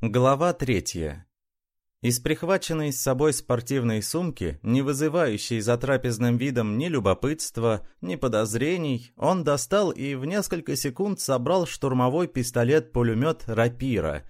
Глава третья. Из прихваченной с собой спортивной сумки, не вызывающей за трапезным видом ни любопытства, ни подозрений, он достал и в несколько секунд собрал штурмовой пистолет-пулемет «Рапира»,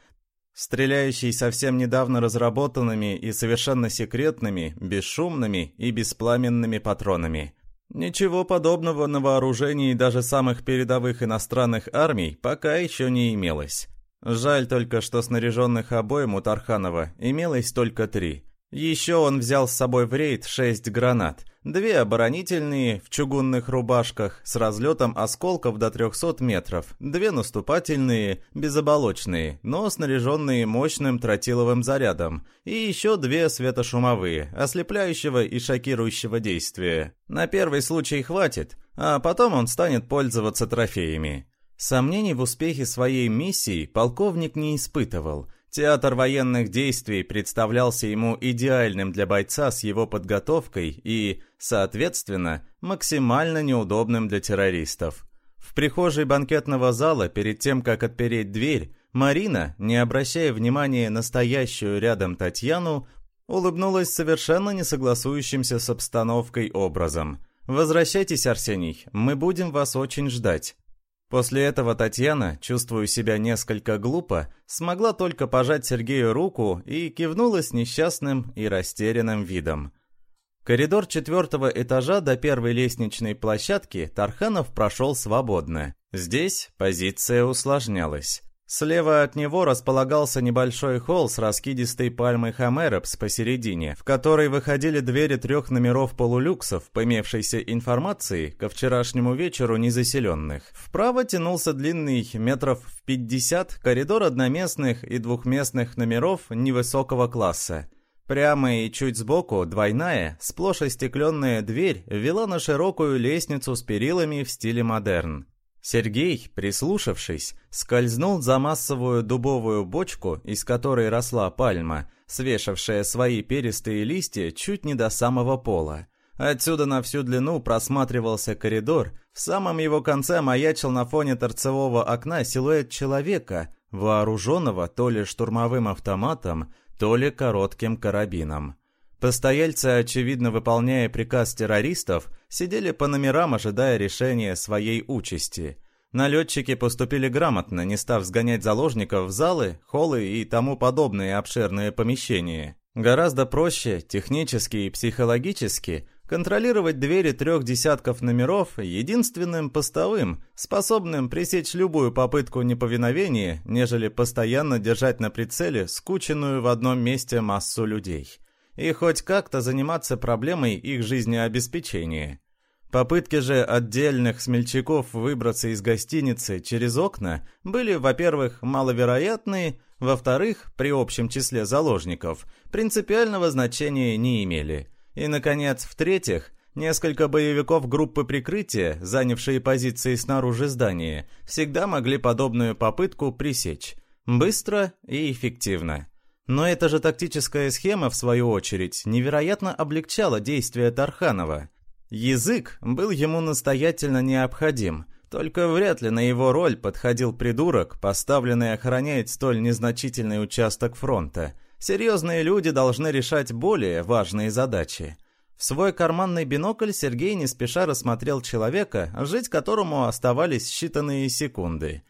стреляющий совсем недавно разработанными и совершенно секретными, бесшумными и беспламенными патронами. Ничего подобного на вооружении даже самых передовых иностранных армий пока еще не имелось. Жаль только, что снаряженных обоим у Тарханова имелось только три. Еще он взял с собой в рейд шесть гранат. Две оборонительные, в чугунных рубашках, с разлетом осколков до 300 метров. Две наступательные, безоболочные, но снаряженные мощным тротиловым зарядом. И еще две светошумовые, ослепляющего и шокирующего действия. На первый случай хватит, а потом он станет пользоваться трофеями. Сомнений в успехе своей миссии полковник не испытывал. Театр военных действий представлялся ему идеальным для бойца с его подготовкой и, соответственно, максимально неудобным для террористов. В прихожей банкетного зала, перед тем, как отпереть дверь, Марина, не обращая внимания на стоящую рядом Татьяну, улыбнулась совершенно не согласующимся с обстановкой образом. «Возвращайтесь, Арсений, мы будем вас очень ждать». После этого Татьяна, чувствуя себя несколько глупо, смогла только пожать Сергею руку и кивнула с несчастным и растерянным видом. Коридор четвертого этажа до первой лестничной площадки Тарханов прошел свободно. Здесь позиция усложнялась. Слева от него располагался небольшой холл с раскидистой пальмой Хамеропс посередине, в который выходили двери трех номеров полулюксов, по имевшейся информации, ко вчерашнему вечеру незаселенных. Вправо тянулся длинный метров в 50 коридор одноместных и двухместных номеров невысокого класса. Прямо и чуть сбоку двойная, сплошь остекленная дверь вела на широкую лестницу с перилами в стиле модерн. Сергей, прислушавшись, скользнул за массовую дубовую бочку, из которой росла пальма, свешавшая свои перистые листья чуть не до самого пола. Отсюда на всю длину просматривался коридор, в самом его конце маячил на фоне торцевого окна силуэт человека, вооруженного то ли штурмовым автоматом, то ли коротким карабином. Постояльцы, очевидно выполняя приказ террористов, сидели по номерам, ожидая решения своей участи. Налетчики поступили грамотно, не став сгонять заложников в залы, холлы и тому подобные обширные помещения. Гораздо проще, технически и психологически, контролировать двери трех десятков номеров единственным постовым, способным пресечь любую попытку неповиновения, нежели постоянно держать на прицеле скученную в одном месте массу людей и хоть как-то заниматься проблемой их жизнеобеспечения. Попытки же отдельных смельчаков выбраться из гостиницы через окна были, во-первых, маловероятны, во-вторых, при общем числе заложников, принципиального значения не имели. И, наконец, в-третьих, несколько боевиков группы прикрытия, занявшие позиции снаружи здания, всегда могли подобную попытку пресечь. Быстро и эффективно. Но эта же тактическая схема, в свою очередь, невероятно облегчала действия Тарханова. Язык был ему настоятельно необходим, только вряд ли на его роль подходил придурок, поставленный охранять столь незначительный участок фронта. Серьезные люди должны решать более важные задачи. В свой карманный бинокль Сергей не спеша рассмотрел человека, жить которому оставались считанные секунды.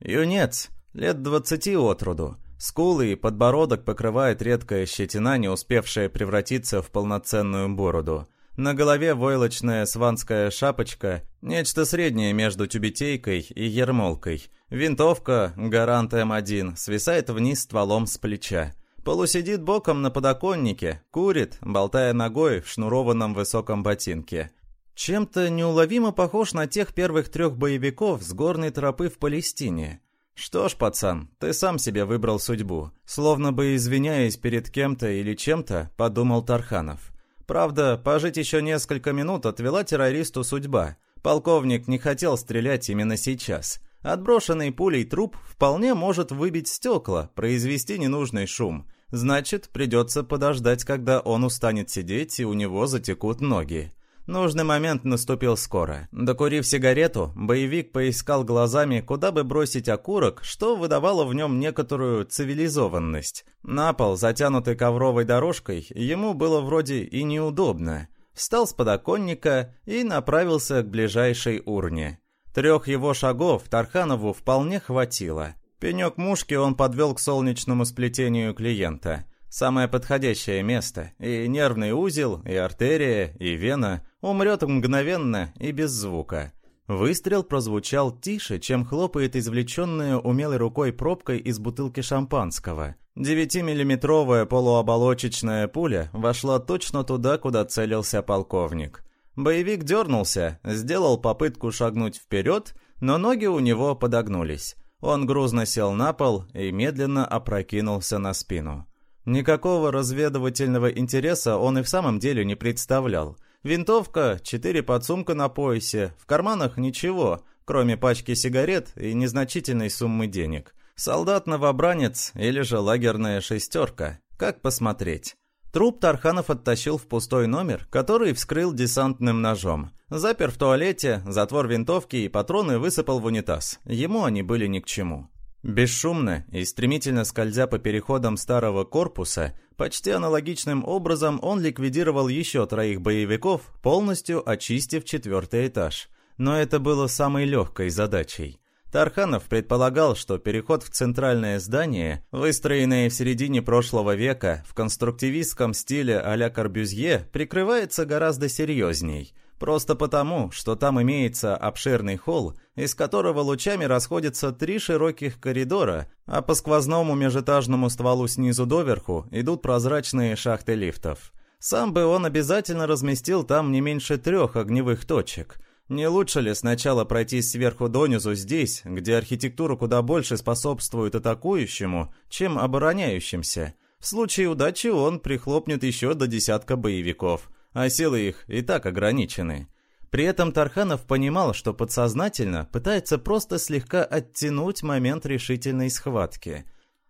Юнец, лет двадцати от роду, Скулы и подбородок покрывает редкая щетина, не успевшая превратиться в полноценную бороду. На голове войлочная сванская шапочка, нечто среднее между тюбетейкой и ермолкой. Винтовка, гарант М1, свисает вниз стволом с плеча. Полусидит боком на подоконнике, курит, болтая ногой в шнурованном высоком ботинке. Чем-то неуловимо похож на тех первых трех боевиков с горной тропы в Палестине. «Что ж, пацан, ты сам себе выбрал судьбу», словно бы извиняясь перед кем-то или чем-то, подумал Тарханов. Правда, пожить еще несколько минут отвела террористу судьба. Полковник не хотел стрелять именно сейчас. Отброшенный пулей труп вполне может выбить стекла, произвести ненужный шум. Значит, придется подождать, когда он устанет сидеть и у него затекут ноги. Нужный момент наступил скоро. Докурив сигарету, боевик поискал глазами, куда бы бросить окурок, что выдавало в нем некоторую цивилизованность. На пол, затянутый ковровой дорожкой, ему было вроде и неудобно. Встал с подоконника и направился к ближайшей урне. Трех его шагов Тарханову вполне хватило. Пенек мушки он подвел к солнечному сплетению клиента. Самое подходящее место. И нервный узел, и артерия, и вена умрет мгновенно и без звука. Выстрел прозвучал тише, чем хлопает извлеченная умелой рукой пробкой из бутылки шампанского. Девятимиллиметровая полуоболочечная пуля вошла точно туда, куда целился полковник. Боевик дернулся, сделал попытку шагнуть вперед, но ноги у него подогнулись. Он грузно сел на пол и медленно опрокинулся на спину. Никакого разведывательного интереса он и в самом деле не представлял. Винтовка, четыре подсумка на поясе, в карманах ничего, кроме пачки сигарет и незначительной суммы денег. Солдат-новобранец или же лагерная шестерка. Как посмотреть? Труп Тарханов оттащил в пустой номер, который вскрыл десантным ножом. Запер в туалете, затвор винтовки и патроны высыпал в унитаз. Ему они были ни к чему. Бесшумно и стремительно скользя по переходам старого корпуса, почти аналогичным образом он ликвидировал еще троих боевиков, полностью очистив четвертый этаж. Но это было самой легкой задачей. Тарханов предполагал, что переход в центральное здание, выстроенное в середине прошлого века в конструктивистском стиле а-ля Корбюзье, прикрывается гораздо серьезней. Просто потому, что там имеется обширный холл, из которого лучами расходятся три широких коридора, а по сквозному межэтажному стволу снизу доверху идут прозрачные шахты лифтов. Сам бы он обязательно разместил там не меньше трех огневых точек – не лучше ли сначала пройтись сверху донизу здесь, где архитектура куда больше способствует атакующему, чем обороняющимся? В случае удачи он прихлопнет еще до десятка боевиков, а силы их и так ограничены. При этом Тарханов понимал, что подсознательно пытается просто слегка оттянуть момент решительной схватки.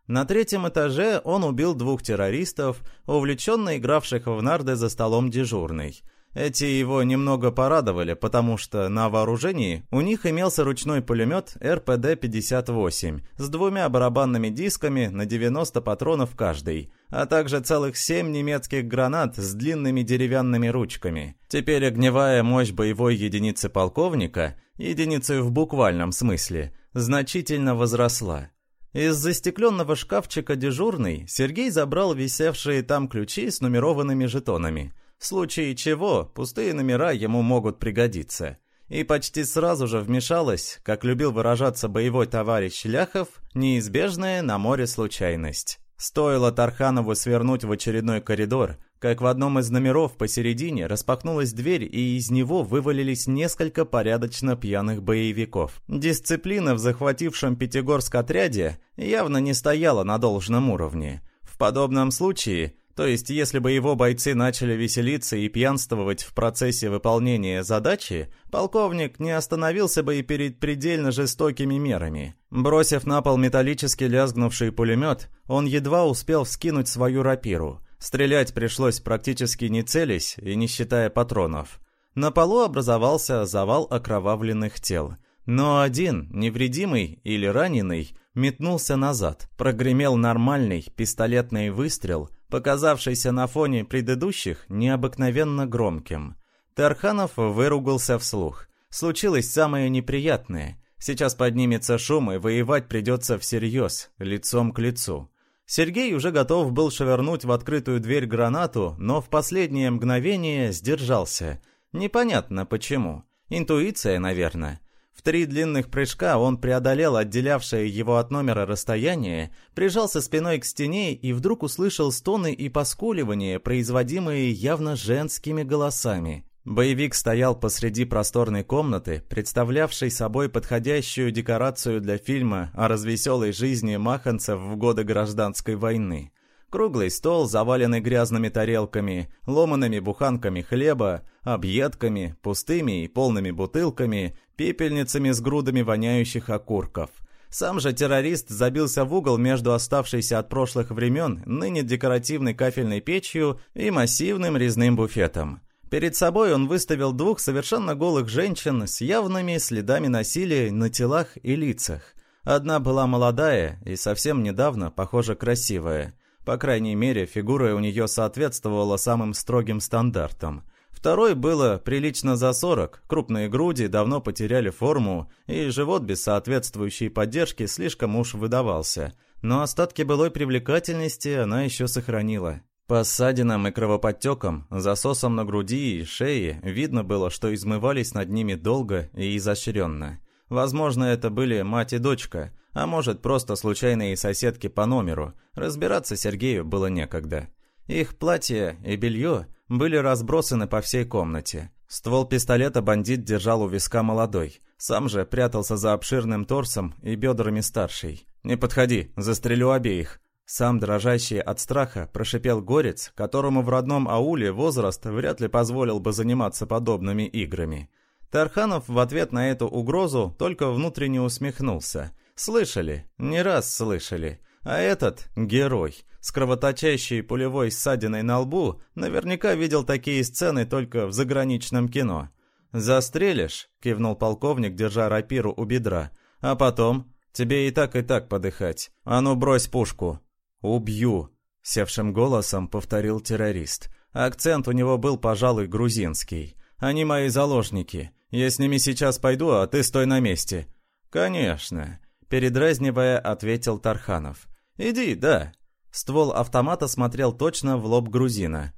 На третьем этаже он убил двух террористов, увлеченно игравших в нарды за столом дежурной – эти его немного порадовали, потому что на вооружении у них имелся ручной пулемет РПД-58 с двумя барабанными дисками на 90 патронов каждый, а также целых 7 немецких гранат с длинными деревянными ручками. Теперь огневая мощь боевой единицы полковника, единицы в буквальном смысле, значительно возросла. Из застекленного шкафчика дежурный Сергей забрал висевшие там ключи с нумерованными жетонами – в случае чего пустые номера ему могут пригодиться. И почти сразу же вмешалась, как любил выражаться боевой товарищ Ляхов, неизбежная на море случайность. Стоило Тарханову свернуть в очередной коридор, как в одном из номеров посередине распахнулась дверь, и из него вывалились несколько порядочно пьяных боевиков. Дисциплина в захватившем Пятигорск отряде явно не стояла на должном уровне. В подобном случае то есть, если бы его бойцы начали веселиться и пьянствовать в процессе выполнения задачи, полковник не остановился бы и перед предельно жестокими мерами. Бросив на пол металлически лязгнувший пулемет, он едва успел вскинуть свою рапиру. Стрелять пришлось практически не целясь и не считая патронов. На полу образовался завал окровавленных тел. Но один, невредимый или раненый, метнулся назад. Прогремел нормальный пистолетный выстрел – показавшийся на фоне предыдущих необыкновенно громким. Тарханов выругался вслух. Случилось самое неприятное. Сейчас поднимется шум, и воевать придется всерьез, лицом к лицу. Сергей уже готов был швырнуть в открытую дверь гранату, но в последнее мгновение сдержался. Непонятно почему. Интуиция, наверное. В три длинных прыжка он преодолел отделявшее его от номера расстояние, прижался спиной к стене и вдруг услышал стоны и поскуливания, производимые явно женскими голосами. Боевик стоял посреди просторной комнаты, представлявшей собой подходящую декорацию для фильма о развеселой жизни маханцев в годы гражданской войны. Круглый стол, заваленный грязными тарелками, ломаными буханками хлеба, объедками, пустыми и полными бутылками, пепельницами с грудами воняющих окурков. Сам же террорист забился в угол между оставшейся от прошлых времен ныне декоративной кафельной печью и массивным резным буфетом. Перед собой он выставил двух совершенно голых женщин с явными следами насилия на телах и лицах. Одна была молодая и совсем недавно, похоже, красивая. По крайней мере, фигура у нее соответствовала самым строгим стандартам. Второй было прилично за 40, крупные груди давно потеряли форму, и живот без соответствующей поддержки слишком уж выдавался. Но остатки былой привлекательности она еще сохранила. По ссадинам и кровоподтекам, засосам на груди и шее видно было, что измывались над ними долго и изощренно. Возможно, это были мать и дочка, а может, просто случайные соседки по номеру. Разбираться Сергею было некогда. Их платье и белье были разбросаны по всей комнате. Ствол пистолета бандит держал у виска молодой. Сам же прятался за обширным торсом и бедрами старшей. «Не подходи, застрелю обеих». Сам, дрожащий от страха, прошипел горец, которому в родном ауле возраст вряд ли позволил бы заниматься подобными играми. Тарханов в ответ на эту угрозу только внутренне усмехнулся. «Слышали? Не раз слышали. А этот, герой, с кровоточащей пулевой ссадиной на лбу, наверняка видел такие сцены только в заграничном кино. «Застрелишь?» — кивнул полковник, держа рапиру у бедра. «А потом? Тебе и так, и так подыхать. А ну, брось пушку!» «Убью!» — севшим голосом повторил террорист. Акцент у него был, пожалуй, грузинский. «Они мои заложники. Я с ними сейчас пойду, а ты стой на месте». «Конечно», — передразнивая, ответил Тарханов. «Иди, да». Ствол автомата смотрел точно в лоб грузина.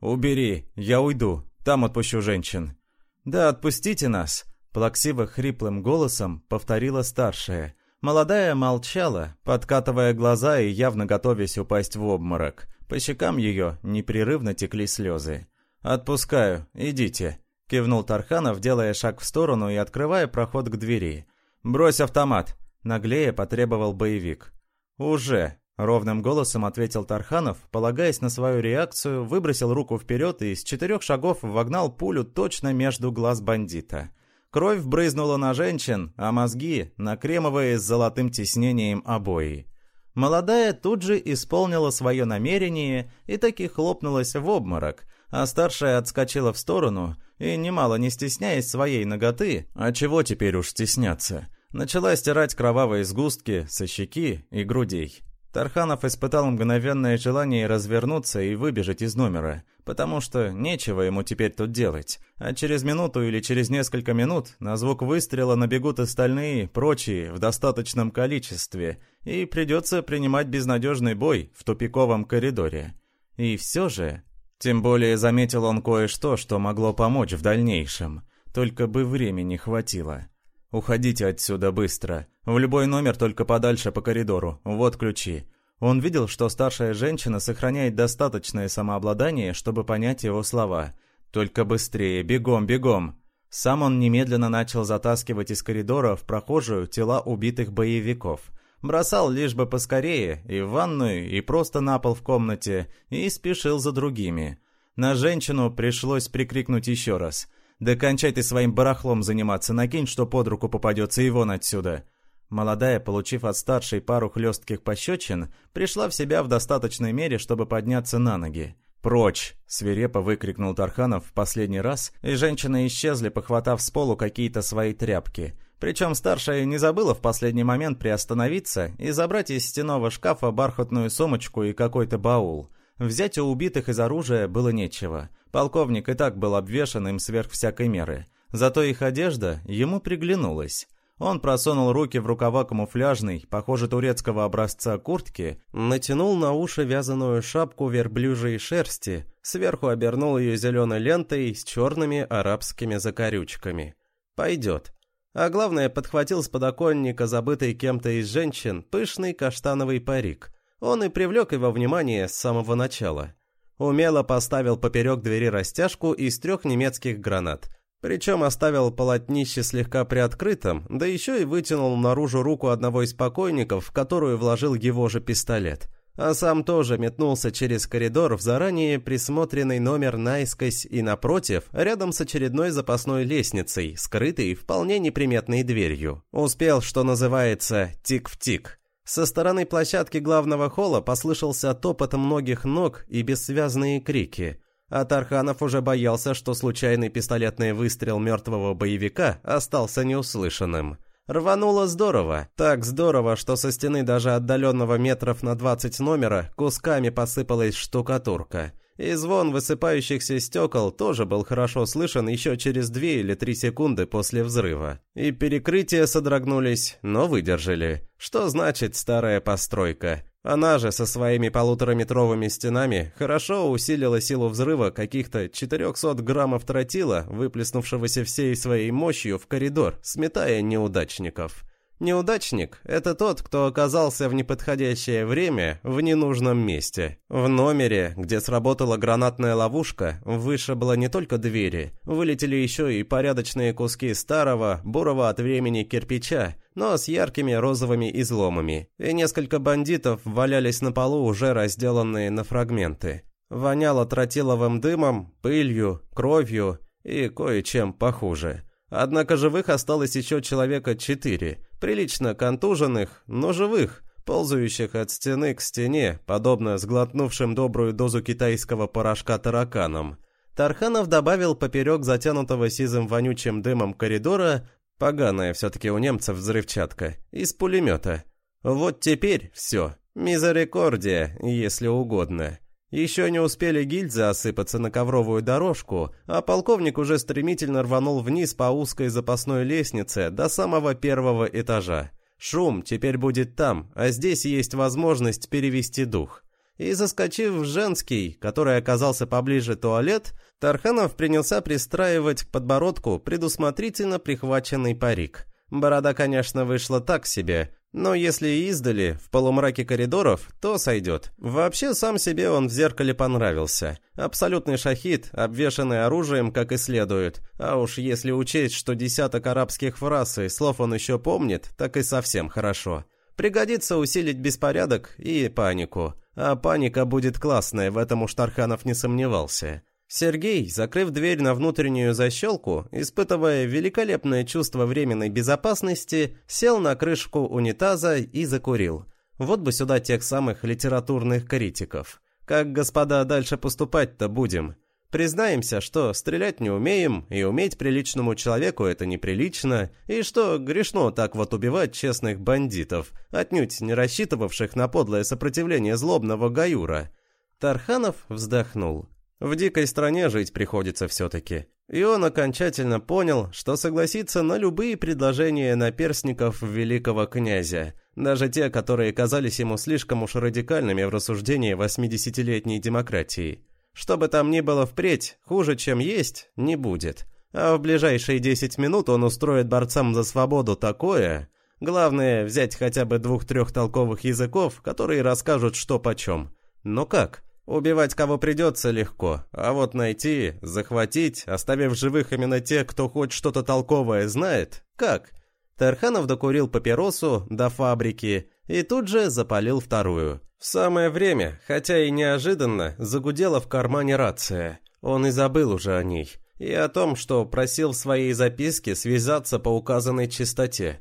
«Убери, я уйду, там отпущу женщин». «Да отпустите нас», — плаксиво хриплым голосом повторила старшая. Молодая молчала, подкатывая глаза и явно готовясь упасть в обморок. По щекам ее непрерывно текли слезы. «Отпускаю, идите», — кивнул Тарханов, делая шаг в сторону и открывая проход к двери. «Брось автомат», — наглее потребовал боевик. «Уже», — ровным голосом ответил Тарханов, полагаясь на свою реакцию, выбросил руку вперед и с четырех шагов вогнал пулю точно между глаз бандита. Кровь брызнула на женщин, а мозги — на кремовые с золотым тиснением обои. Молодая тут же исполнила свое намерение и таки хлопнулась в обморок, а старшая отскочила в сторону и, немало не стесняясь своей ноготы, а чего теперь уж стесняться — Начала стирать кровавые сгустки со щеки и грудей. Тарханов испытал мгновенное желание развернуться и выбежать из номера, потому что нечего ему теперь тут делать. А через минуту или через несколько минут на звук выстрела набегут остальные, прочие, в достаточном количестве, и придется принимать безнадежный бой в тупиковом коридоре. И все же... Тем более заметил он кое-что, что могло помочь в дальнейшем. Только бы времени хватило. «Уходите отсюда быстро. В любой номер, только подальше по коридору. Вот ключи». Он видел, что старшая женщина сохраняет достаточное самообладание, чтобы понять его слова. «Только быстрее, бегом, бегом!» Сам он немедленно начал затаскивать из коридора в прохожую тела убитых боевиков. Бросал лишь бы поскорее, и в ванную, и просто на пол в комнате, и спешил за другими. На женщину пришлось прикрикнуть еще раз – да кончай ты своим барахлом заниматься, накинь, что под руку попадется, и вон отсюда. Молодая, получив от старшей пару хлестких пощечин, пришла в себя в достаточной мере, чтобы подняться на ноги. «Прочь!» — свирепо выкрикнул Тарханов в последний раз, и женщины исчезли, похватав с полу какие-то свои тряпки. Причем старшая не забыла в последний момент приостановиться и забрать из стенового шкафа бархатную сумочку и какой-то баул. Взять у убитых из оружия было нечего. Полковник и так был обвешан им сверх всякой меры. Зато их одежда ему приглянулась. Он просунул руки в рукава камуфляжной, похоже, турецкого образца куртки, натянул на уши вязаную шапку верблюжьей шерсти, сверху обернул ее зеленой лентой с черными арабскими закорючками. Пойдет. А главное, подхватил с подоконника забытый кем-то из женщин пышный каштановый парик. Он и привлек его внимание с самого начала умело поставил поперек двери растяжку из трех немецких гранат. Причем оставил полотнище слегка приоткрытым, да еще и вытянул наружу руку одного из покойников, в которую вложил его же пистолет. А сам тоже метнулся через коридор в заранее присмотренный номер наискось и напротив, рядом с очередной запасной лестницей, скрытой вполне неприметной дверью. Успел, что называется, тик в тик. Со стороны площадки главного холла послышался топот многих ног и бессвязные крики. а Тарханов уже боялся, что случайный пистолетный выстрел мертвого боевика остался неуслышанным. Рвануло здорово, так здорово, что со стены даже отдаленного метров на 20 номера кусками посыпалась штукатурка. И звон высыпающихся стекол тоже был хорошо слышен еще через две или три секунды после взрыва. И перекрытия содрогнулись, но выдержали. Что значит старая постройка? Она же со своими полутораметровыми стенами хорошо усилила силу взрыва каких-то 400 граммов тротила, выплеснувшегося всей своей мощью в коридор, сметая неудачников. Неудачник – это тот, кто оказался в неподходящее время в ненужном месте. В номере, где сработала гранатная ловушка, вышибло не только двери, вылетели еще и порядочные куски старого, бурого от времени кирпича, но с яркими розовыми изломами, и несколько бандитов валялись на полу, уже разделанные на фрагменты. Воняло тротиловым дымом, пылью, кровью и кое-чем похуже. Однако живых осталось еще человека четыре, прилично контуженных, но живых, ползающих от стены к стене, подобно сглотнувшим добрую дозу китайского порошка тараканам. Тарханов добавил поперек затянутого сизым вонючим дымом коридора, поганая все-таки у немцев взрывчатка, из пулемета. Вот теперь все, мизерикордия, если угодно. Еще не успели гильзы осыпаться на ковровую дорожку, а полковник уже стремительно рванул вниз по узкой запасной лестнице до самого первого этажа. Шум теперь будет там, а здесь есть возможность перевести дух. И заскочив в женский, который оказался поближе туалет, Тарханов принялся пристраивать к подбородку предусмотрительно прихваченный парик. Борода, конечно, вышла так себе, но если издали, в полумраке коридоров, то сойдет. Вообще, сам себе он в зеркале понравился. Абсолютный шахид, обвешанный оружием, как и следует. А уж если учесть, что десяток арабских фраз и слов он еще помнит, так и совсем хорошо. Пригодится усилить беспорядок и панику. А паника будет классная, в этом уж Тарханов не сомневался. Сергей, закрыв дверь на внутреннюю защелку, испытывая великолепное чувство временной безопасности, сел на крышку унитаза и закурил. Вот бы сюда тех самых литературных критиков. Как, господа, дальше поступать-то будем? Признаемся, что стрелять не умеем, и уметь приличному человеку это неприлично, и что грешно так вот убивать честных бандитов, отнюдь не рассчитывавших на подлое сопротивление злобного Гаюра. Тарханов вздохнул. В дикой стране жить приходится все-таки. И он окончательно понял, что согласится на любые предложения наперсников великого князя, даже те, которые казались ему слишком уж радикальными в рассуждении 80-летней демократии. Что бы там ни было впредь, хуже, чем есть, не будет. А в ближайшие 10 минут он устроит борцам за свободу такое... Главное, взять хотя бы двух-трех толковых языков, которые расскажут, что почем. Но как? Убивать кого придется легко, а вот найти, захватить, оставив живых именно тех, кто хоть что-то толковое знает, как? Тарханов докурил папиросу до фабрики и тут же запалил вторую. В самое время, хотя и неожиданно, загудела в кармане рация. Он и забыл уже о ней. И о том, что просил в своей записке связаться по указанной частоте.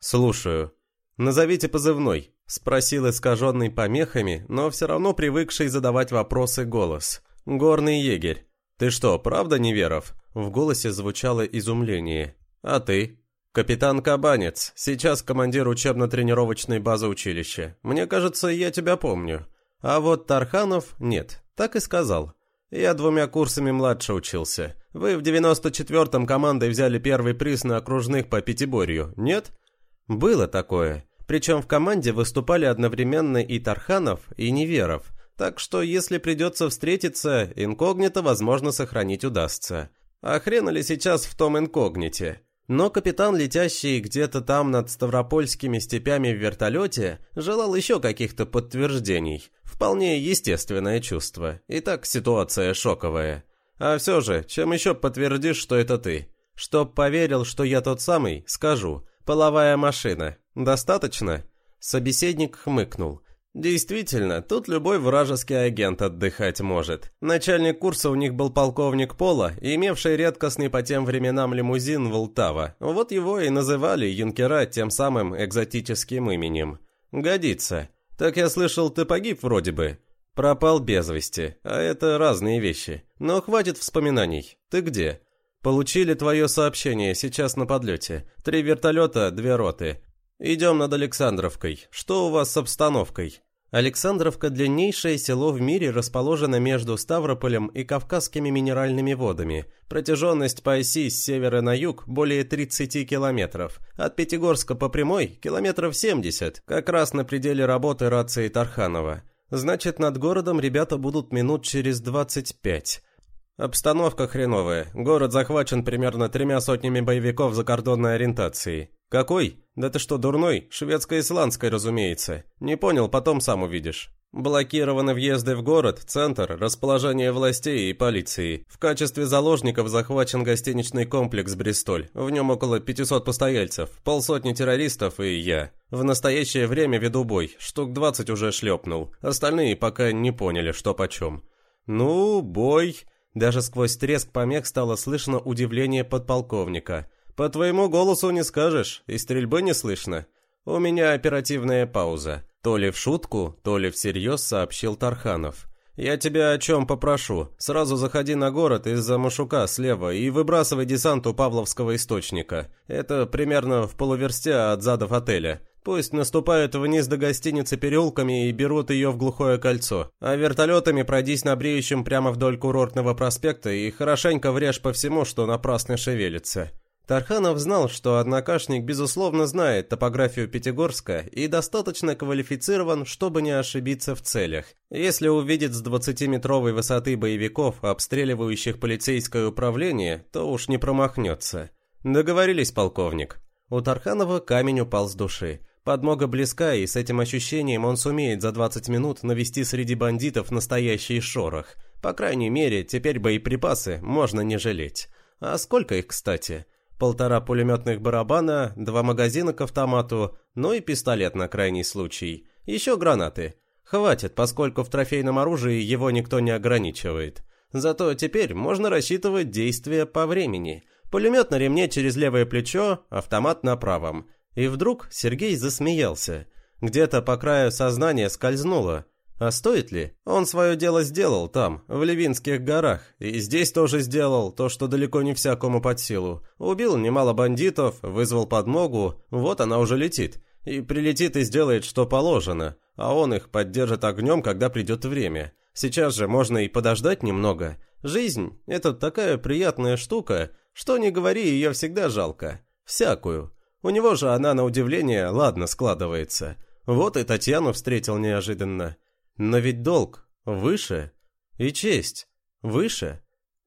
«Слушаю. Назовите позывной», Спросил искаженный помехами, но все равно привыкший задавать вопросы голос. «Горный егерь. Ты что, правда Неверов?» В голосе звучало изумление. «А ты?» «Капитан Кабанец, сейчас командир учебно-тренировочной базы училища. Мне кажется, я тебя помню. А вот Тарханов нет, так и сказал. Я двумя курсами младше учился. Вы в 94-м командой взяли первый приз на окружных по пятиборью, нет?» «Было такое. Причем в команде выступали одновременно и Тарханов, и Неверов. Так что, если придется встретиться, инкогнито, возможно, сохранить удастся. А хрена ли сейчас в том инкогните? Но капитан, летящий где-то там над Ставропольскими степями в вертолете, желал еще каких-то подтверждений. Вполне естественное чувство. И так ситуация шоковая. А все же, чем еще подтвердишь, что это ты? Чтоб поверил, что я тот самый, скажу. Половая машина. Достаточно?» Собеседник хмыкнул. Действительно, тут любой вражеский агент отдыхать может. Начальник курса у них был полковник Пола, имевший редкостный по тем временам лимузин Волтава. Вот его и называли юнкера тем самым экзотическим именем. Годится. Так я слышал, ты погиб вроде бы. Пропал без вести, а это разные вещи. Но хватит вспоминаний. Ты где? Получили твое сообщение, сейчас на подлете. Три вертолета, две роты. Идем над Александровкой. Что у вас с обстановкой? Александровка – длиннейшее село в мире, расположено между Ставрополем и Кавказскими минеральными водами. Протяженность по оси с севера на юг более 30 километров. От Пятигорска по прямой – километров 70, как раз на пределе работы рации Тарханова. Значит, над городом ребята будут минут через 25. Обстановка хреновая. Город захвачен примерно тремя сотнями боевиков закордонной ориентации. Какой? Да ты что, дурной? Шведско-исландской, разумеется. Не понял, потом сам увидишь. Блокированы въезды в город, центр, расположение властей и полиции. В качестве заложников захвачен гостиничный комплекс «Бристоль». В нем около 500 постояльцев, полсотни террористов и я. В настоящее время веду бой, штук 20 уже шлепнул. Остальные пока не поняли, что почем. Ну, бой... Даже сквозь треск помех стало слышно удивление подполковника. «По твоему голосу не скажешь, и стрельбы не слышно. У меня оперативная пауза». То ли в шутку, то ли всерьез сообщил Тарханов. «Я тебя о чем попрошу. Сразу заходи на город из-за Машука слева и выбрасывай десант у Павловского источника. Это примерно в полуверсте от задов отеля. Пусть наступают вниз до гостиницы переулками и берут ее в глухое кольцо. А вертолетами пройдись на бреющем прямо вдоль курортного проспекта и хорошенько врежь по всему, что напрасно шевелится. Тарханов знал, что однокашник безусловно знает топографию Пятигорска и достаточно квалифицирован, чтобы не ошибиться в целях. Если увидит с 20-метровой высоты боевиков, обстреливающих полицейское управление, то уж не промахнется. Договорились, полковник. У Тарханова камень упал с души. Подмога близка, и с этим ощущением он сумеет за 20 минут навести среди бандитов настоящий шорох. По крайней мере, теперь боеприпасы можно не жалеть. А сколько их, кстати? Полтора пулеметных барабана, два магазина к автомату, ну и пистолет на крайний случай. Еще гранаты. Хватит, поскольку в трофейном оружии его никто не ограничивает. Зато теперь можно рассчитывать действия по времени. Пулемет на ремне через левое плечо, автомат на правом. И вдруг Сергей засмеялся. Где-то по краю сознания скользнуло. А стоит ли? Он свое дело сделал там, в Левинских горах. И здесь тоже сделал то, что далеко не всякому под силу. Убил немало бандитов, вызвал подмогу, вот она уже летит. И прилетит и сделает, что положено. А он их поддержит огнем, когда придет время. Сейчас же можно и подождать немного. Жизнь – это такая приятная штука, что не говори, ее всегда жалко. Всякую. У него же она, на удивление, ладно складывается. Вот и Татьяну встретил неожиданно. Но ведь долг выше. И честь выше.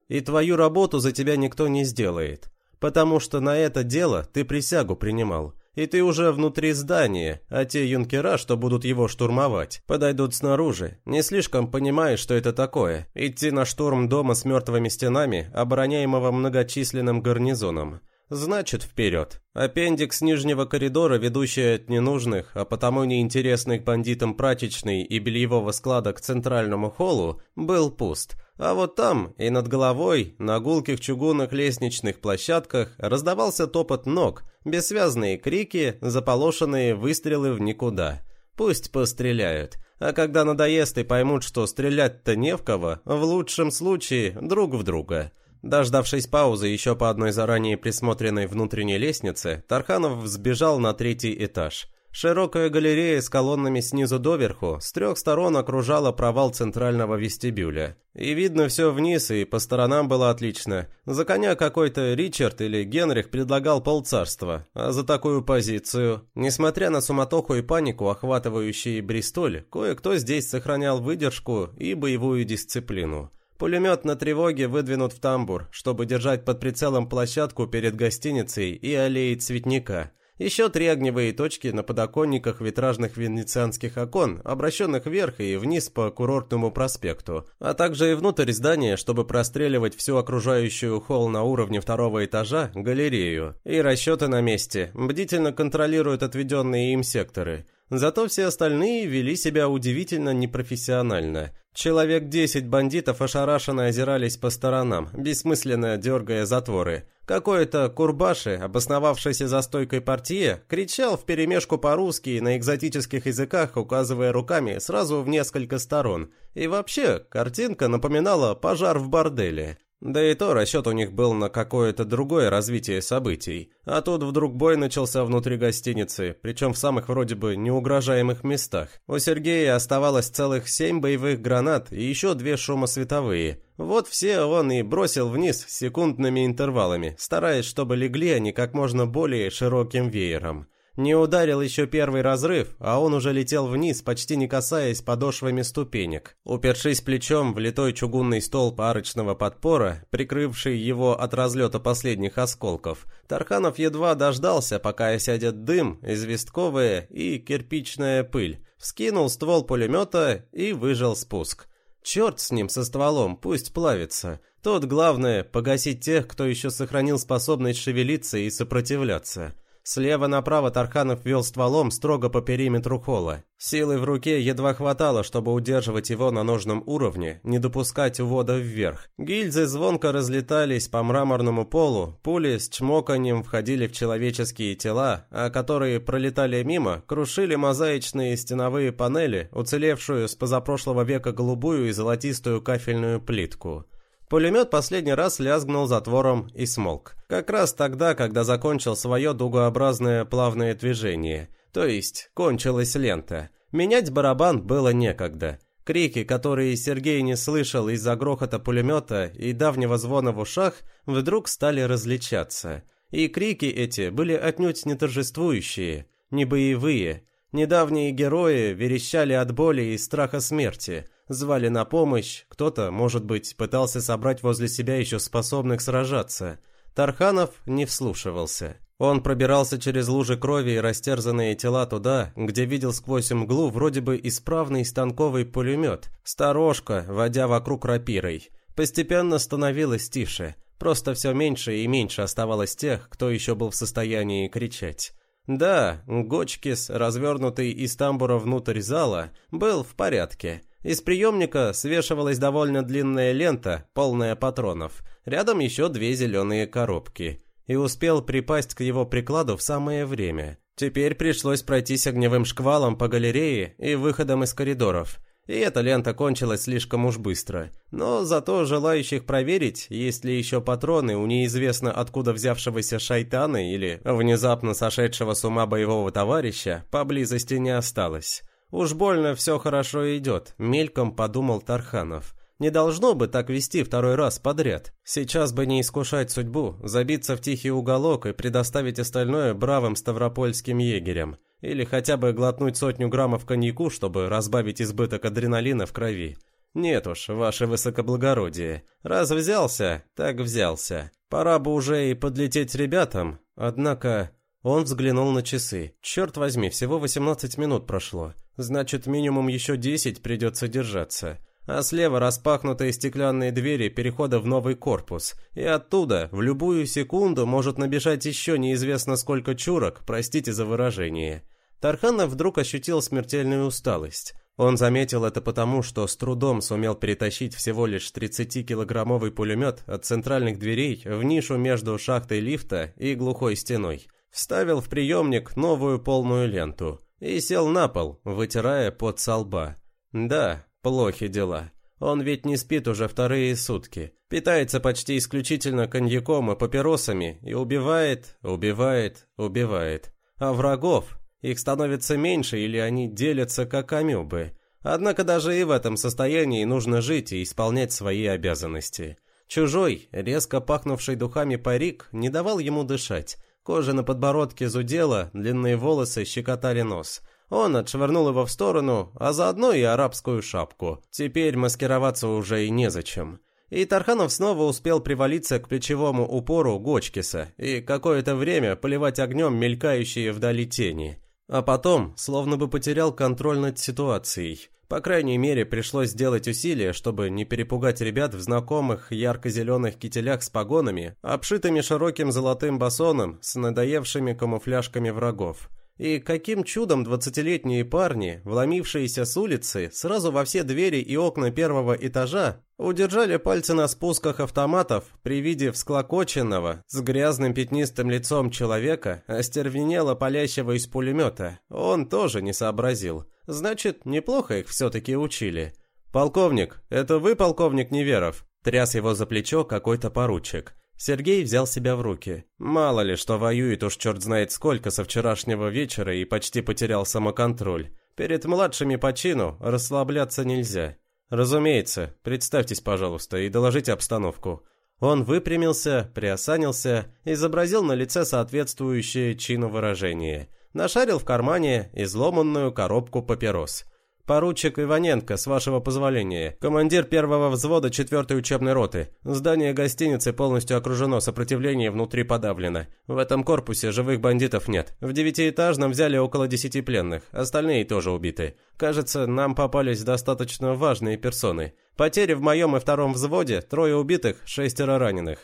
И твою работу за тебя никто не сделает. Потому что на это дело ты присягу принимал. И ты уже внутри здания, а те юнкера, что будут его штурмовать, подойдут снаружи. Не слишком понимаешь, что это такое. Идти на штурм дома с мертвыми стенами, обороняемого многочисленным гарнизоном. Значит, вперед. Аппендикс нижнего коридора, ведущий от ненужных, а потому неинтересных бандитам прачечной и бельевого склада к центральному холлу, был пуст. А вот там и над головой, на гулких чугунных лестничных площадках, раздавался топот ног, бессвязные крики, заполошенные выстрелы в никуда. Пусть постреляют. А когда надоест и поймут, что стрелять-то не в кого, в лучшем случае друг в друга. Дождавшись паузы еще по одной заранее присмотренной внутренней лестнице, Тарханов взбежал на третий этаж. Широкая галерея с колоннами снизу доверху с трех сторон окружала провал центрального вестибюля. И видно все вниз, и по сторонам было отлично. За коня какой-то Ричард или Генрих предлагал полцарства, а за такую позицию... Несмотря на суматоху и панику, охватывающие Бристоль, кое-кто здесь сохранял выдержку и боевую дисциплину. Пулемет на тревоге выдвинут в тамбур, чтобы держать под прицелом площадку перед гостиницей и аллеей цветника. Еще три огневые точки на подоконниках витражных венецианских окон, обращенных вверх и вниз по курортному проспекту, а также и внутрь здания, чтобы простреливать всю окружающую холл на уровне второго этажа, галерею. И расчеты на месте, бдительно контролируют отведенные им секторы. Зато все остальные вели себя удивительно непрофессионально. Человек десять бандитов ошарашенно озирались по сторонам, бессмысленно дергая затворы. Какой-то курбаши, обосновавшийся за стойкой партии, кричал вперемешку по-русски и на экзотических языках, указывая руками сразу в несколько сторон. И вообще, картинка напоминала пожар в борделе. Да и то расчет у них был на какое-то другое развитие событий. А тут вдруг бой начался внутри гостиницы, причем в самых вроде бы неугрожаемых местах. У Сергея оставалось целых семь боевых гранат и еще две шумосветовые. Вот все он и бросил вниз секундными интервалами, стараясь, чтобы легли они как можно более широким веером. Не ударил еще первый разрыв, а он уже летел вниз, почти не касаясь подошвами ступенек. Упершись плечом в литой чугунный столб арочного подпора, прикрывший его от разлета последних осколков, Тарханов едва дождался, пока осядет дым, известковая и кирпичная пыль, вскинул ствол пулемета и выжал спуск. Черт с ним, со стволом, пусть плавится. Тут главное – погасить тех, кто еще сохранил способность шевелиться и сопротивляться. Слева направо Тарханов вел стволом строго по периметру холла. Силы в руке едва хватало, чтобы удерживать его на нужном уровне, не допускать увода вверх. Гильзы звонко разлетались по мраморному полу, пули с чмоканием входили в человеческие тела, а которые пролетали мимо, крушили мозаичные стеновые панели, уцелевшую с позапрошлого века голубую и золотистую кафельную плитку. Пулемет последний раз лязгнул затвором и смолк. Как раз тогда, когда закончил свое дугообразное плавное движение. То есть, кончилась лента. Менять барабан было некогда. Крики, которые Сергей не слышал из-за грохота пулемета и давнего звона в ушах, вдруг стали различаться. И крики эти были отнюдь не торжествующие, не боевые. Недавние герои верещали от боли и страха смерти – звали на помощь, кто-то, может быть, пытался собрать возле себя еще способных сражаться. Тарханов не вслушивался. Он пробирался через лужи крови и растерзанные тела туда, где видел сквозь мглу вроде бы исправный станковый пулемет, сторожка, водя вокруг рапирой. Постепенно становилось тише, просто все меньше и меньше оставалось тех, кто еще был в состоянии кричать. Да, Гочкис, развернутый из тамбура внутрь зала, был в порядке – из приемника свешивалась довольно длинная лента, полная патронов. Рядом еще две зеленые коробки. И успел припасть к его прикладу в самое время. Теперь пришлось пройтись огневым шквалом по галерее и выходам из коридоров. И эта лента кончилась слишком уж быстро. Но зато желающих проверить, есть ли еще патроны у неизвестно откуда взявшегося шайтана или внезапно сошедшего с ума боевого товарища, поблизости не осталось. «Уж больно все хорошо идет», — мельком подумал Тарханов. «Не должно бы так вести второй раз подряд. Сейчас бы не искушать судьбу, забиться в тихий уголок и предоставить остальное бравым ставропольским егерям. Или хотя бы глотнуть сотню граммов коньяку, чтобы разбавить избыток адреналина в крови. Нет уж, ваше высокоблагородие. Раз взялся, так взялся. Пора бы уже и подлететь ребятам. Однако он взглянул на часы. Черт возьми, всего 18 минут прошло. Значит, минимум еще 10 придется держаться. А слева распахнутые стеклянные двери перехода в новый корпус. И оттуда в любую секунду может набежать еще неизвестно сколько чурок, простите за выражение. Тарханов вдруг ощутил смертельную усталость. Он заметил это потому, что с трудом сумел перетащить всего лишь 30-килограммовый пулемет от центральных дверей в нишу между шахтой лифта и глухой стеной вставил в приемник новую полную ленту и сел на пол, вытирая пот со лба. Да, плохи дела. Он ведь не спит уже вторые сутки, питается почти исключительно коньяком и папиросами и убивает, убивает, убивает. А врагов, их становится меньше или они делятся как амебы. Однако даже и в этом состоянии нужно жить и исполнять свои обязанности. Чужой, резко пахнувший духами парик, не давал ему дышать, Кожа на подбородке зудела, длинные волосы щекотали нос. Он отшвырнул его в сторону, а заодно и арабскую шапку. Теперь маскироваться уже и незачем. И Тарханов снова успел привалиться к плечевому упору Гочкиса и какое-то время поливать огнем мелькающие вдали тени. А потом, словно бы потерял контроль над ситуацией. По крайней мере, пришлось сделать усилие, чтобы не перепугать ребят в знакомых ярко-зеленых кителях с погонами, обшитыми широким золотым басоном с надоевшими камуфляжками врагов. И каким чудом двадцатилетние парни, вломившиеся с улицы, сразу во все двери и окна первого этажа, удержали пальцы на спусках автоматов при виде всклокоченного, с грязным пятнистым лицом человека, остервенело палящего из пулемета. Он тоже не сообразил. Значит, неплохо их все-таки учили. «Полковник, это вы, полковник Неверов?» Тряс его за плечо какой-то поручик. Сергей взял себя в руки. Мало ли, что воюет уж черт знает сколько со вчерашнего вечера и почти потерял самоконтроль. Перед младшими по чину расслабляться нельзя. Разумеется, представьтесь, пожалуйста, и доложите обстановку. Он выпрямился, приосанился, изобразил на лице соответствующее чину выражение. Нашарил в кармане изломанную коробку папирос. «Поручик Иваненко, с вашего позволения. Командир первого взвода 4-й учебной роты. Здание гостиницы полностью окружено, сопротивление внутри подавлено. В этом корпусе живых бандитов нет. В девятиэтажном взяли около десяти пленных, остальные тоже убиты. Кажется, нам попались достаточно важные персоны. Потери в моем и втором взводе, трое убитых, шестеро раненых».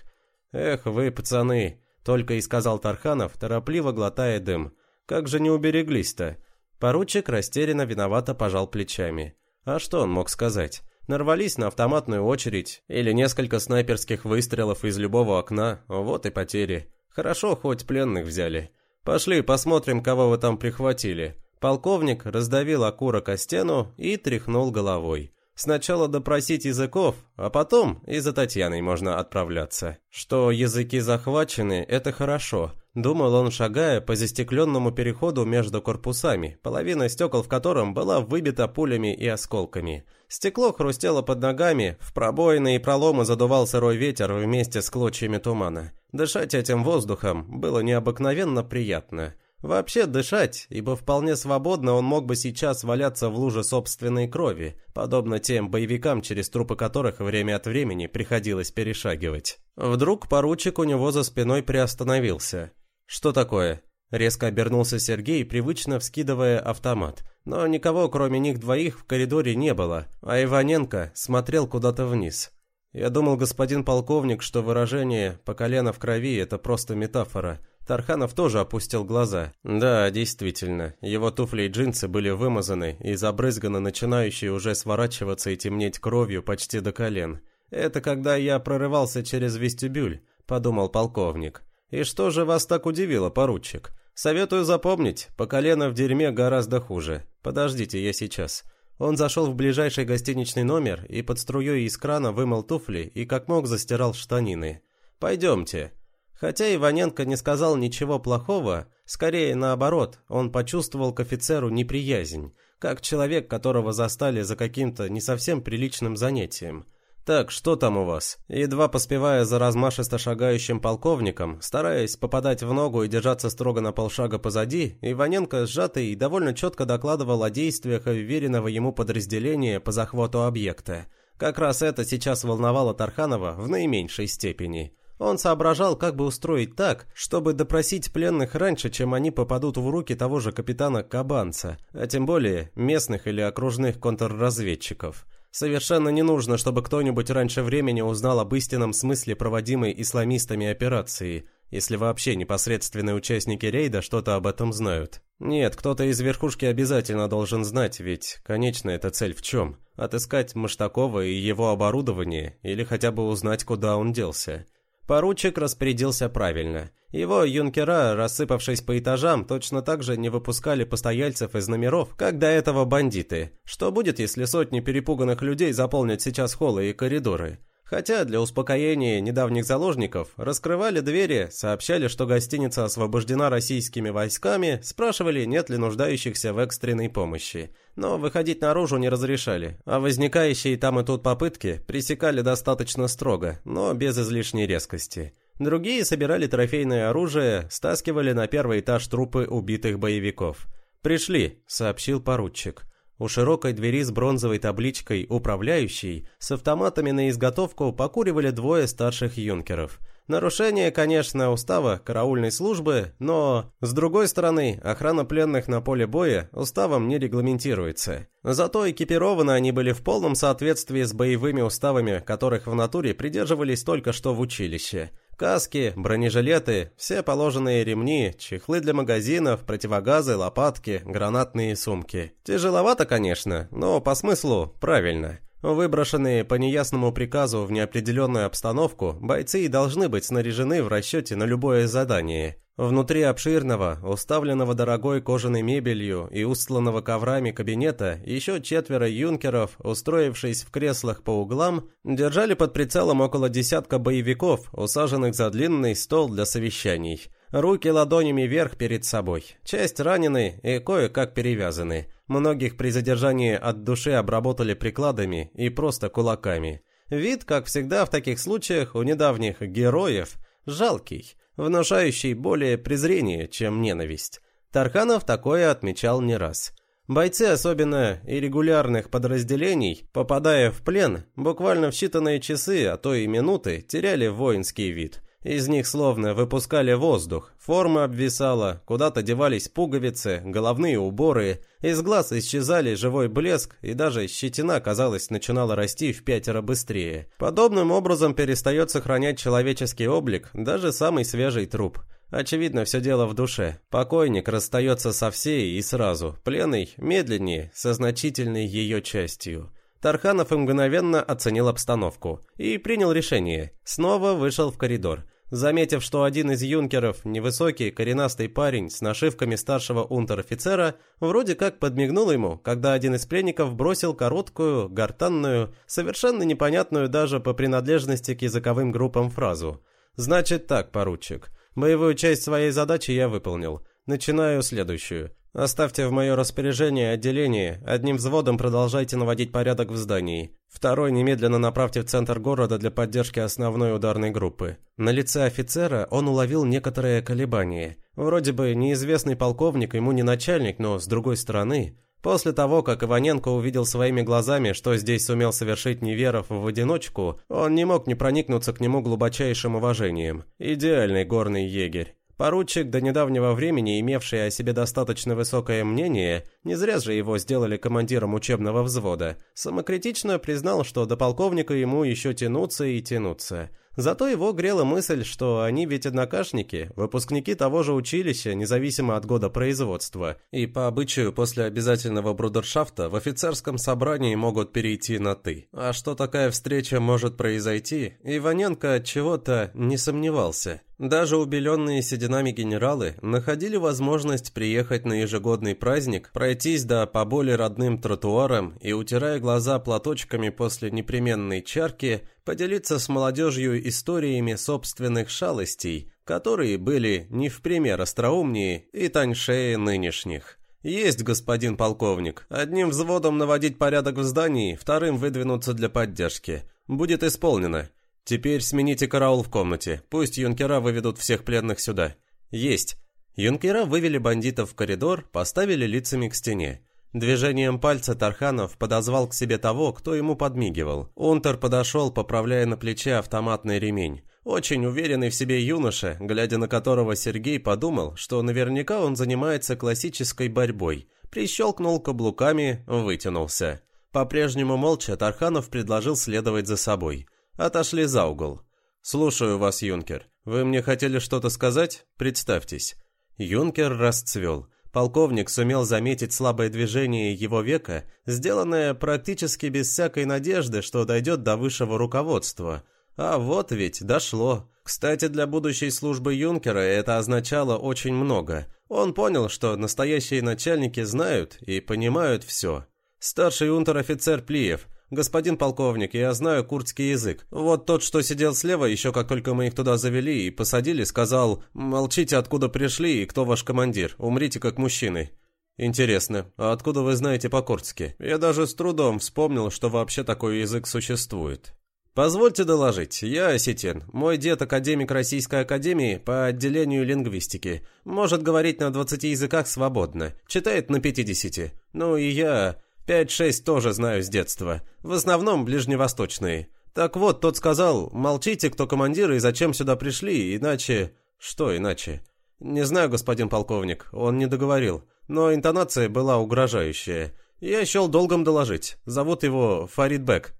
«Эх вы, пацаны», — только и сказал Тарханов, торопливо глотая дым. «Как же не убереглись-то?» Поручик растерянно виновато пожал плечами. А что он мог сказать? Нарвались на автоматную очередь или несколько снайперских выстрелов из любого окна, вот и потери. Хорошо, хоть пленных взяли. Пошли, посмотрим, кого вы там прихватили. Полковник раздавил окурок о стену и тряхнул головой. Сначала допросить языков, а потом и за Татьяной можно отправляться. Что языки захвачены, это хорошо. Думал он, шагая по застекленному переходу между корпусами, половина стекол в котором была выбита пулями и осколками. Стекло хрустело под ногами, в пробоины и проломы задувал сырой ветер вместе с клочьями тумана. Дышать этим воздухом было необыкновенно приятно. Вообще дышать, ибо вполне свободно он мог бы сейчас валяться в луже собственной крови, подобно тем боевикам, через трупы которых время от времени приходилось перешагивать. Вдруг поручик у него за спиной приостановился. «Что такое?» Резко обернулся Сергей, привычно вскидывая автомат. Но никого, кроме них двоих, в коридоре не было, а Иваненко смотрел куда-то вниз. Я думал, господин полковник, что выражение «по колено в крови» — это просто метафора — Тарханов тоже опустил глаза. Да, действительно, его туфли и джинсы были вымазаны и забрызганы начинающей уже сворачиваться и темнеть кровью почти до колен. «Это когда я прорывался через вестибюль», — подумал полковник. «И что же вас так удивило, поручик? Советую запомнить, по колено в дерьме гораздо хуже. Подождите, я сейчас». Он зашел в ближайший гостиничный номер и под струей из крана вымыл туфли и как мог застирал штанины. «Пойдемте». Хотя Иваненко не сказал ничего плохого, скорее наоборот, он почувствовал к офицеру неприязнь, как человек, которого застали за каким-то не совсем приличным занятием. «Так, что там у вас?» Едва поспевая за размашисто шагающим полковником, стараясь попадать в ногу и держаться строго на полшага позади, Иваненко сжатый и довольно четко докладывал о действиях уверенного ему подразделения по захвату объекта. Как раз это сейчас волновало Тарханова в наименьшей степени. Он соображал, как бы устроить так, чтобы допросить пленных раньше, чем они попадут в руки того же капитана Кабанца, а тем более местных или окружных контрразведчиков. Совершенно не нужно, чтобы кто-нибудь раньше времени узнал об истинном смысле проводимой исламистами операции, если вообще непосредственные участники рейда что-то об этом знают. Нет, кто-то из верхушки обязательно должен знать, ведь конечная эта цель в чем? Отыскать Маштакова и его оборудование, или хотя бы узнать, куда он делся. Поручик распорядился правильно. Его юнкера, рассыпавшись по этажам, точно так же не выпускали постояльцев из номеров, как до этого бандиты. Что будет, если сотни перепуганных людей заполнят сейчас холлы и коридоры? Хотя для успокоения недавних заложников раскрывали двери, сообщали, что гостиница освобождена российскими войсками, спрашивали, нет ли нуждающихся в экстренной помощи. Но выходить наружу не разрешали, а возникающие там и тут попытки пресекали достаточно строго, но без излишней резкости. Другие собирали трофейное оружие, стаскивали на первый этаж трупы убитых боевиков. «Пришли», — сообщил поручик. У широкой двери с бронзовой табличкой «Управляющий» с автоматами на изготовку покуривали двое старших юнкеров. Нарушение, конечно, устава караульной службы, но, с другой стороны, охрана пленных на поле боя уставом не регламентируется. Зато экипированы они были в полном соответствии с боевыми уставами, которых в натуре придерживались только что в училище – Каски, бронежилеты, все положенные ремни, чехлы для магазинов, противогазы, лопатки, гранатные сумки. Тяжеловато, конечно, но по смыслу правильно. Выброшенные по неясному приказу в неопределенную обстановку, бойцы и должны быть снаряжены в расчете на любое задание. Внутри обширного, уставленного дорогой кожаной мебелью и устланного коврами кабинета еще четверо юнкеров, устроившись в креслах по углам, держали под прицелом около десятка боевиков, усаженных за длинный стол для совещаний. Руки ладонями вверх перед собой. Часть ранены и кое-как перевязаны. Многих при задержании от души обработали прикладами и просто кулаками. Вид, как всегда в таких случаях у недавних героев, жалкий, внушающий более презрение, чем ненависть. Тарханов такое отмечал не раз. Бойцы, особенно и регулярных подразделений, попадая в плен, буквально в считанные часы, а то и минуты, теряли воинский вид. Из них словно выпускали воздух, форма обвисала, куда-то девались пуговицы, головные уборы, из глаз исчезали живой блеск, и даже щетина, казалось, начинала расти в пятеро быстрее. Подобным образом перестает сохранять человеческий облик даже самый свежий труп. Очевидно, все дело в душе. Покойник расстается со всей и сразу, пленный медленнее, со значительной ее частью. Тарханов мгновенно оценил обстановку и принял решение. Снова вышел в коридор. Заметив, что один из юнкеров, невысокий, коренастый парень с нашивками старшего унтер-офицера, вроде как подмигнул ему, когда один из пленников бросил короткую, гортанную, совершенно непонятную даже по принадлежности к языковым группам фразу. «Значит так, поручик. Боевую часть своей задачи я выполнил. Начинаю следующую. Оставьте в мое распоряжение отделение, одним взводом продолжайте наводить порядок в здании. Второй немедленно направьте в центр города для поддержки основной ударной группы. На лице офицера он уловил некоторое колебание. Вроде бы неизвестный полковник ему не начальник, но с другой стороны... После того, как Иваненко увидел своими глазами, что здесь сумел совершить Неверов в одиночку, он не мог не проникнуться к нему глубочайшим уважением. Идеальный горный егерь. Поручик, до недавнего времени имевший о себе достаточно высокое мнение, не зря же его сделали командиром учебного взвода, самокритично признал, что до полковника ему еще тянуться и тянуться – Зато его грела мысль, что они ведь однокашники, выпускники того же училища, независимо от года производства. И по обычаю после обязательного брудершафта в офицерском собрании могут перейти на «ты». А что такая встреча может произойти, Иваненко от чего-то не сомневался. Даже убеленные сединами генералы находили возможность приехать на ежегодный праздник, пройтись до по более родным тротуарам и, утирая глаза платочками после непременной чарки, поделиться с молодежью историями собственных шалостей, которые были не в пример остроумнее и тоньшее нынешних. «Есть, господин полковник. Одним взводом наводить порядок в здании, вторым выдвинуться для поддержки. Будет исполнено. Теперь смените караул в комнате. Пусть юнкера выведут всех пленных сюда. Есть». Юнкера вывели бандитов в коридор, поставили лицами к стене. Движением пальца Тарханов подозвал к себе того, кто ему подмигивал. Унтер подошел, поправляя на плече автоматный ремень. Очень уверенный в себе юноша, глядя на которого Сергей подумал, что наверняка он занимается классической борьбой. Прищелкнул каблуками, вытянулся. По-прежнему молча Тарханов предложил следовать за собой. Отошли за угол. «Слушаю вас, юнкер. Вы мне хотели что-то сказать? Представьтесь». Юнкер расцвел. Полковник сумел заметить слабое движение его века, сделанное практически без всякой надежды, что дойдет до высшего руководства. А вот ведь дошло. Кстати, для будущей службы юнкера это означало очень много. Он понял, что настоящие начальники знают и понимают все. Старший унтер-офицер Плиев – «Господин полковник, я знаю курдский язык. Вот тот, что сидел слева, еще как только мы их туда завели и посадили, сказал, молчите, откуда пришли и кто ваш командир, умрите как мужчины». «Интересно, а откуда вы знаете по-курдски? Я даже с трудом вспомнил, что вообще такой язык существует». «Позвольте доложить, я осетин. Мой дед академик Российской Академии по отделению лингвистики. Может говорить на 20 языках свободно, читает на 50. Ну и я... Пять-шесть тоже знаю с детства. В основном ближневосточные. Так вот, тот сказал, молчите, кто командир и зачем сюда пришли, иначе... Что иначе? Не знаю, господин полковник, он не договорил. Но интонация была угрожающая. Я счел долгом доложить. Зовут его Фарид Бек.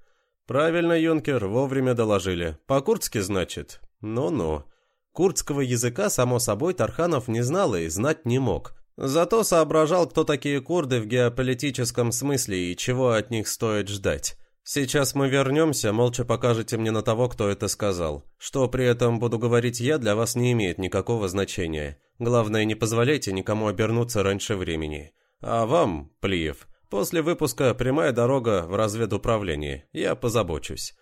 Правильно, юнкер, вовремя доложили. По-курдски, значит? Ну-ну. Курдского языка, само собой, Тарханов не знал и знать не мог. Зато соображал, кто такие курды в геополитическом смысле и чего от них стоит ждать. Сейчас мы вернемся, молча покажете мне на того, кто это сказал. Что при этом буду говорить я, для вас не имеет никакого значения. Главное, не позволяйте никому обернуться раньше времени. А вам, Плиев, после выпуска прямая дорога в разведуправление. Я позабочусь.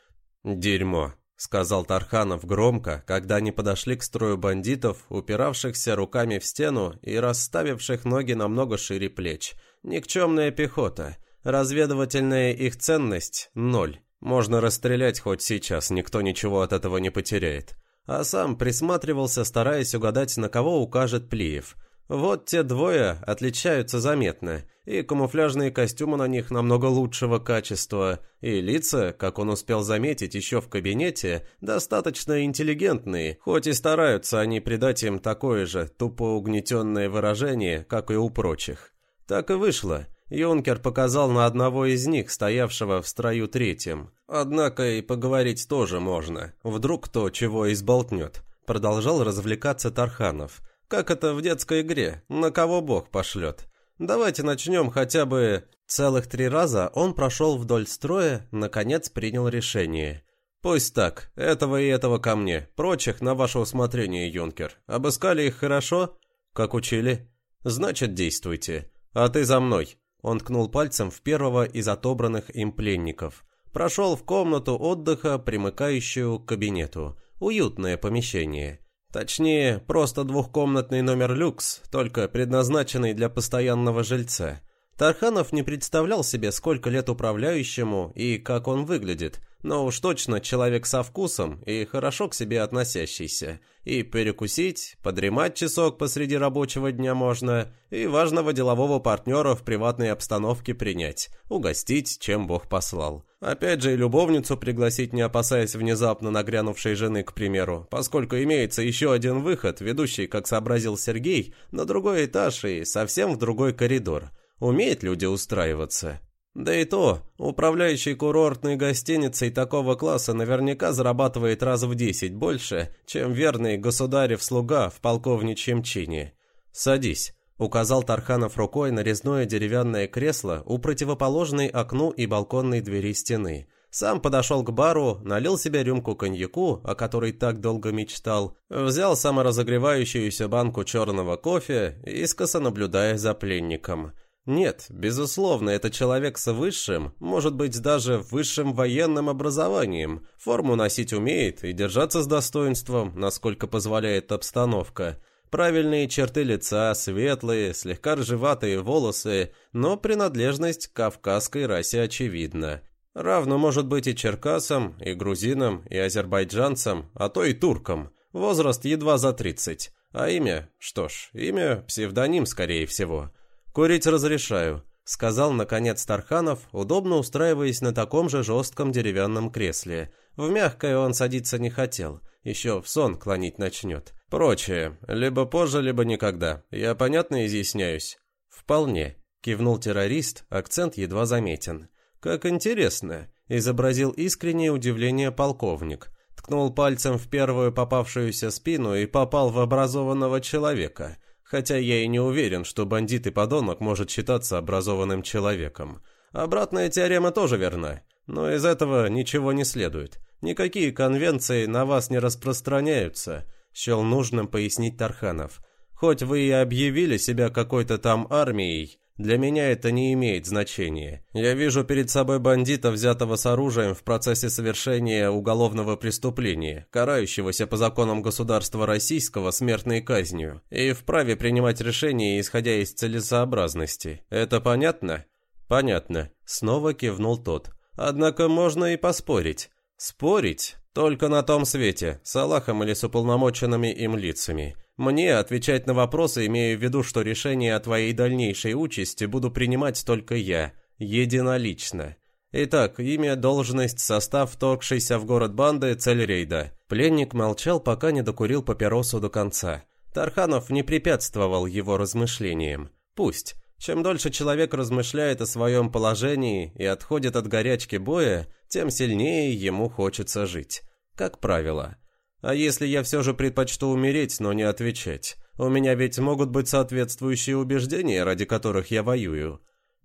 Дерьмо, сказал Тарханов громко, когда они подошли к строю бандитов, упиравшихся руками в стену и расставивших ноги намного шире плеч. Никчемная пехота. Разведывательная их ценность – ноль. Можно расстрелять хоть сейчас, никто ничего от этого не потеряет а сам присматривался, стараясь угадать, на кого укажет Плиев. Вот те двое отличаются заметно, и камуфляжные костюмы на них намного лучшего качества, и лица, как он успел заметить еще в кабинете, достаточно интеллигентные, хоть и стараются они придать им такое же тупо угнетенное выражение, как и у прочих. Так и вышло. Юнкер показал на одного из них, стоявшего в строю третьем. Однако и поговорить тоже можно. Вдруг кто чего изболтнет. Продолжал развлекаться Тарханов. Как это в детской игре? На кого Бог пошлет? Давайте начнем хотя бы... Целых три раза он прошел вдоль строя, наконец принял решение. «Пусть так. Этого и этого ко мне. Прочих на ваше усмотрение, юнкер. Обыскали их хорошо? Как учили? Значит, действуйте. А ты за мной». Он ткнул пальцем в первого из отобранных им пленников. Прошел в комнату отдыха, примыкающую к кабинету. Уютное помещение. Точнее, просто двухкомнатный номер люкс, только предназначенный для постоянного жильца. Тарханов не представлял себе, сколько лет управляющему и как он выглядит – но уж точно человек со вкусом и хорошо к себе относящийся. И перекусить, подремать часок посреди рабочего дня можно, и важного делового партнера в приватной обстановке принять, угостить, чем Бог послал. Опять же и любовницу пригласить, не опасаясь внезапно нагрянувшей жены, к примеру, поскольку имеется еще один выход, ведущий, как сообразил Сергей, на другой этаж и совсем в другой коридор. Умеют люди устраиваться? Да и то, управляющий курортной гостиницей такого класса наверняка зарабатывает раз в десять больше, чем верный государев слуга в полковничьем чине. «Садись», — указал Тарханов рукой на резное деревянное кресло у противоположной окну и балконной двери стены. Сам подошел к бару, налил себе рюмку коньяку, о которой так долго мечтал, взял саморазогревающуюся банку черного кофе, искоса наблюдая за пленником — нет, безусловно, это человек с высшим, может быть, даже высшим военным образованием. Форму носить умеет и держаться с достоинством, насколько позволяет обстановка. Правильные черты лица, светлые, слегка ржеватые волосы, но принадлежность к кавказской расе очевидна. Равно может быть и черкасам, и грузинам, и азербайджанцам, а то и туркам. Возраст едва за 30. А имя? Что ж, имя – псевдоним, скорее всего – «Курить разрешаю», — сказал, наконец, Тарханов, удобно устраиваясь на таком же жестком деревянном кресле. В мягкое он садиться не хотел, еще в сон клонить начнет. Прочее, либо позже, либо никогда. Я понятно изъясняюсь? «Вполне», — кивнул террорист, акцент едва заметен. «Как интересно», — изобразил искреннее удивление полковник. Ткнул пальцем в первую попавшуюся спину и попал в образованного человека — Хотя я и не уверен, что бандит и подонок может считаться образованным человеком. Обратная теорема тоже верна, но из этого ничего не следует. Никакие конвенции на вас не распространяются, счел нужным пояснить Тарханов. Хоть вы и объявили себя какой-то там армией, для меня это не имеет значения. Я вижу перед собой бандита, взятого с оружием в процессе совершения уголовного преступления, карающегося по законам государства российского смертной казнью, и вправе принимать решения, исходя из целесообразности. Это понятно? Понятно. Снова кивнул тот. Однако можно и поспорить. Спорить? Только на том свете, с Аллахом или с уполномоченными им лицами. Мне отвечать на вопросы, имея в виду, что решение о твоей дальнейшей участи буду принимать только я, единолично. Итак, имя, должность, состав вторгшейся в город банды, цель рейда. Пленник молчал, пока не докурил папиросу до конца. Тарханов не препятствовал его размышлениям. Пусть. Чем дольше человек размышляет о своем положении и отходит от горячки боя, тем сильнее ему хочется жить. Как правило. А если я все же предпочту умереть, но не отвечать? У меня ведь могут быть соответствующие убеждения, ради которых я воюю.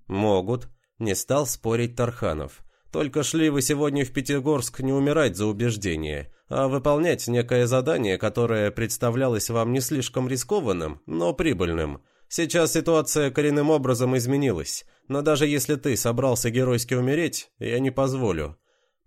Могут. Не стал спорить Тарханов. Только шли вы сегодня в Пятигорск не умирать за убеждение, а выполнять некое задание, которое представлялось вам не слишком рискованным, но прибыльным. Сейчас ситуация коренным образом изменилась, но даже если ты собрался геройски умереть, я не позволю.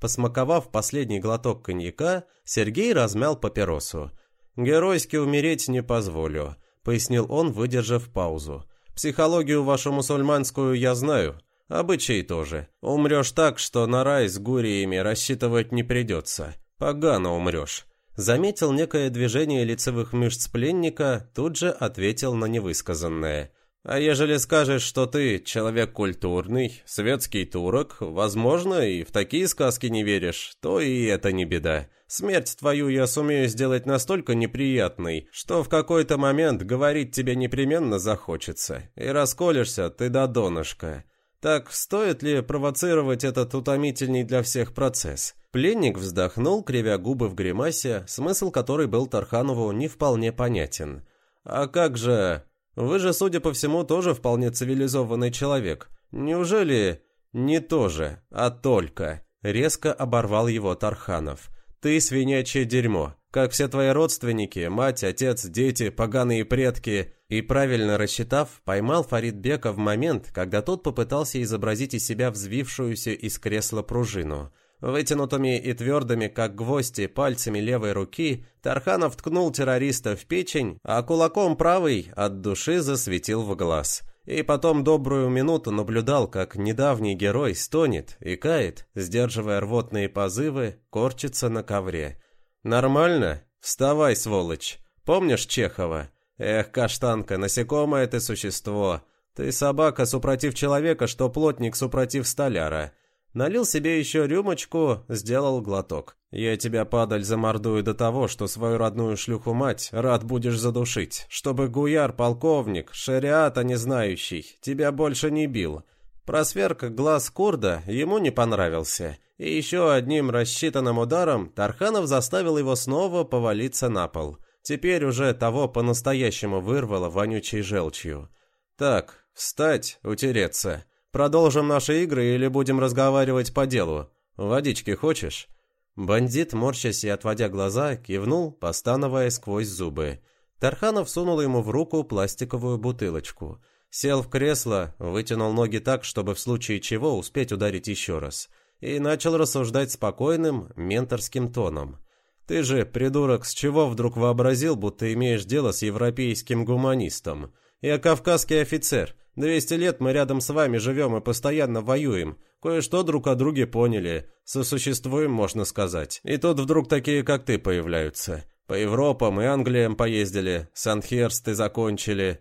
Посмаковав последний глоток коньяка, Сергей размял папиросу. «Геройски умереть не позволю», — пояснил он, выдержав паузу. «Психологию вашу мусульманскую я знаю, обычаи тоже. Умрешь так, что на рай с гуриями рассчитывать не придется. Погано умрешь». Заметил некое движение лицевых мышц пленника, тут же ответил на невысказанное. А ежели скажешь, что ты человек культурный, светский турок, возможно, и в такие сказки не веришь, то и это не беда. Смерть твою я сумею сделать настолько неприятной, что в какой-то момент говорить тебе непременно захочется, и расколешься ты до донышка. Так стоит ли провоцировать этот утомительный для всех процесс? Пленник вздохнул, кривя губы в гримасе, смысл которой был Тарханову не вполне понятен. А как же... Вы же, судя по всему, тоже вполне цивилизованный человек. Неужели не тоже, а только?» Резко оборвал его Тарханов. «Ты свинячье дерьмо, как все твои родственники, мать, отец, дети, поганые предки». И правильно рассчитав, поймал Фаридбека в момент, когда тот попытался изобразить из себя взвившуюся из кресла пружину. Вытянутыми и твердыми, как гвозди, пальцами левой руки Тарханов ткнул террориста в печень, а кулаком правой от души засветил в глаз. И потом добрую минуту наблюдал, как недавний герой стонет и кает, сдерживая рвотные позывы, корчится на ковре. «Нормально? Вставай, сволочь! Помнишь Чехова? Эх, каштанка, насекомое ты существо! Ты собака супротив человека, что плотник супротив столяра!» Налил себе еще рюмочку, сделал глоток. «Я тебя, падаль, замордую до того, что свою родную шлюху-мать рад будешь задушить, чтобы гуяр-полковник, шариата не знающий, тебя больше не бил». Просверк глаз Курда ему не понравился, и еще одним рассчитанным ударом Тарханов заставил его снова повалиться на пол. Теперь уже того по-настоящему вырвало вонючей желчью. «Так, встать, утереться». Продолжим наши игры или будем разговаривать по делу? Водички хочешь?» Бандит, морщась и отводя глаза, кивнул, постановая сквозь зубы. Тарханов сунул ему в руку пластиковую бутылочку. Сел в кресло, вытянул ноги так, чтобы в случае чего успеть ударить еще раз. И начал рассуждать спокойным, менторским тоном. «Ты же, придурок, с чего вдруг вообразил, будто имеешь дело с европейским гуманистом? Я кавказский офицер, Двести лет мы рядом с вами живем и постоянно воюем. Кое-что друг о друге поняли. Сосуществуем, можно сказать. И тут вдруг такие, как ты, появляются. По Европам и Англиям поездили, Санхерсты закончили.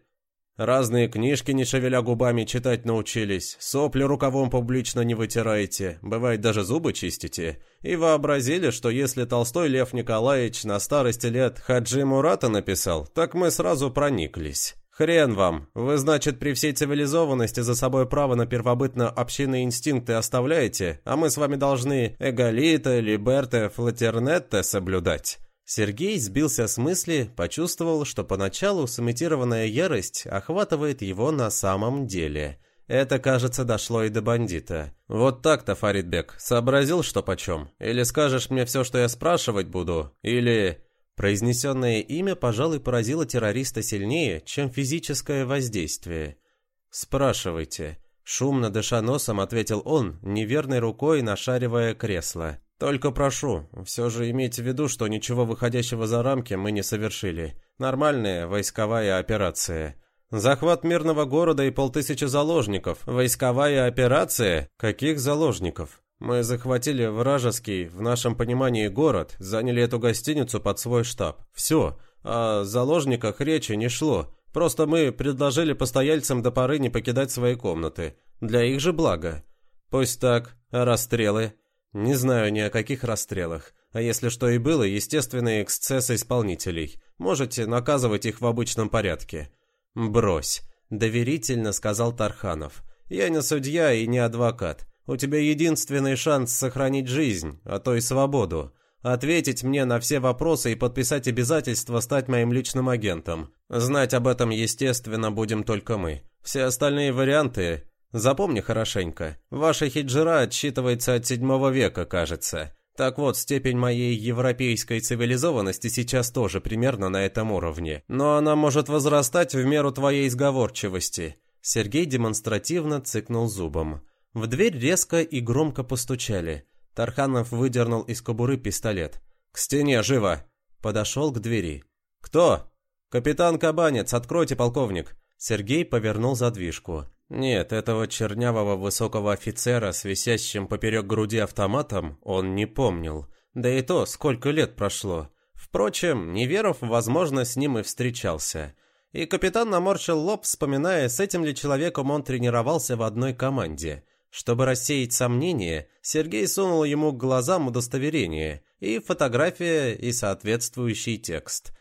Разные книжки, не шевеля губами, читать научились. Сопли рукавом публично не вытираете. Бывает, даже зубы чистите. И вообразили, что если Толстой Лев Николаевич на старости лет Хаджи Мурата написал, так мы сразу прониклись. «Хрен вам! Вы, значит, при всей цивилизованности за собой право на первобытно-общинные инстинкты оставляете, а мы с вами должны эгалита, либерте, флатернетте соблюдать». Сергей сбился с мысли, почувствовал, что поначалу сымитированная ярость охватывает его на самом деле. Это, кажется, дошло и до бандита. «Вот так-то, Фаридбек, сообразил, что почем? Или скажешь мне все, что я спрашивать буду? Или...» Произнесенное имя, пожалуй, поразило террориста сильнее, чем физическое воздействие. «Спрашивайте». Шумно дыша носом, ответил он, неверной рукой нашаривая кресло. «Только прошу, все же имейте в виду, что ничего выходящего за рамки мы не совершили. Нормальная войсковая операция». «Захват мирного города и полтысячи заложников. Войсковая операция? Каких заложников?» Мы захватили вражеский, в нашем понимании, город, заняли эту гостиницу под свой штаб. Все. О заложниках речи не шло. Просто мы предложили постояльцам до поры не покидать свои комнаты. Для их же блага. Пусть так. А расстрелы? Не знаю ни о каких расстрелах. А если что и было, естественные эксцессы исполнителей. Можете наказывать их в обычном порядке. Брось. Доверительно сказал Тарханов. Я не судья и не адвокат. У тебя единственный шанс сохранить жизнь, а то и свободу. Ответить мне на все вопросы и подписать обязательство стать моим личным агентом. Знать об этом, естественно, будем только мы. Все остальные варианты... Запомни хорошенько. Ваша хиджира отсчитывается от седьмого века, кажется. Так вот, степень моей европейской цивилизованности сейчас тоже примерно на этом уровне. Но она может возрастать в меру твоей изговорчивости. Сергей демонстративно цыкнул зубом. В дверь резко и громко постучали. Тарханов выдернул из кобуры пистолет. «К стене, живо!» Подошел к двери. «Кто?» «Капитан Кабанец, откройте, полковник!» Сергей повернул задвижку. Нет, этого чернявого высокого офицера с висящим поперек груди автоматом он не помнил. Да и то, сколько лет прошло. Впрочем, Неверов, возможно, с ним и встречался. И капитан наморщил лоб, вспоминая, с этим ли человеком он тренировался в одной команде. Чтобы рассеять сомнения, Сергей сунул ему к глазам удостоверение, и фотография, и соответствующий текст.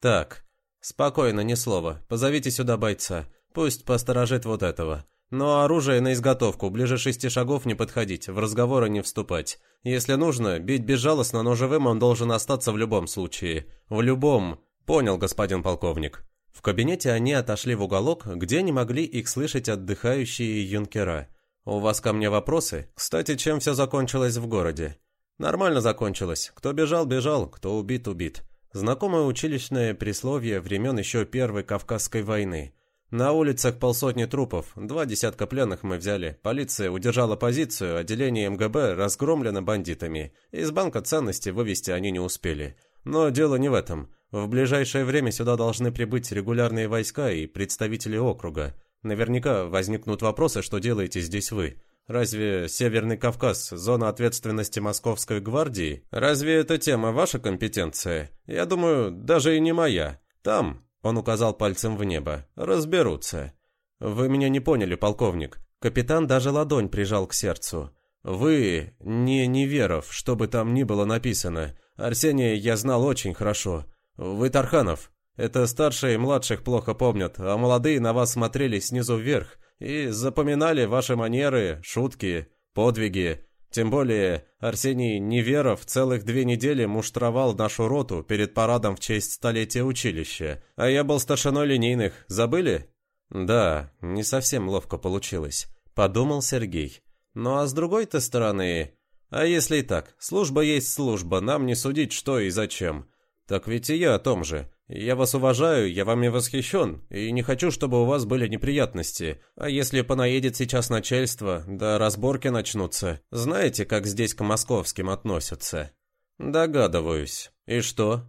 «Так, спокойно, ни слова, позовите сюда бойца». Пусть посторожит вот этого. Но оружие на изготовку, ближе шести шагов не подходить, в разговоры не вступать. Если нужно, бить безжалостно, но живым он должен остаться в любом случае. В любом. Понял, господин полковник. В кабинете они отошли в уголок, где не могли их слышать отдыхающие юнкера. «У вас ко мне вопросы? Кстати, чем все закончилось в городе?» «Нормально закончилось. Кто бежал, бежал, кто убит, убит». Знакомое училищное присловие времен еще Первой Кавказской войны. На улицах полсотни трупов, два десятка пленных мы взяли. Полиция удержала позицию, отделение МГБ разгромлено бандитами. Из банка ценностей вывести они не успели. Но дело не в этом. В ближайшее время сюда должны прибыть регулярные войска и представители округа. Наверняка возникнут вопросы, что делаете здесь вы. Разве Северный Кавказ – зона ответственности Московской гвардии? Разве эта тема ваша компетенция? Я думаю, даже и не моя. Там, он указал пальцем в небо. «Разберутся». «Вы меня не поняли, полковник». Капитан даже ладонь прижал к сердцу. «Вы не Неверов, что бы там ни было написано. Арсения я знал очень хорошо. Вы Тарханов. Это старшие и младших плохо помнят, а молодые на вас смотрели снизу вверх и запоминали ваши манеры, шутки, подвиги. Тем более Арсений Неверов целых две недели муштровал нашу роту перед парадом в честь столетия училища, а я был старшиной линейных, забыли? Да, не совсем ловко получилось, подумал Сергей. Ну а с другой-то стороны... А если и так, служба есть служба, нам не судить что и зачем. Так ведь и я о том же. Я вас уважаю, я вами восхищен, и не хочу, чтобы у вас были неприятности. А если понаедет сейчас начальство, да разборки начнутся, знаете, как здесь к московским относятся? Догадываюсь. И что?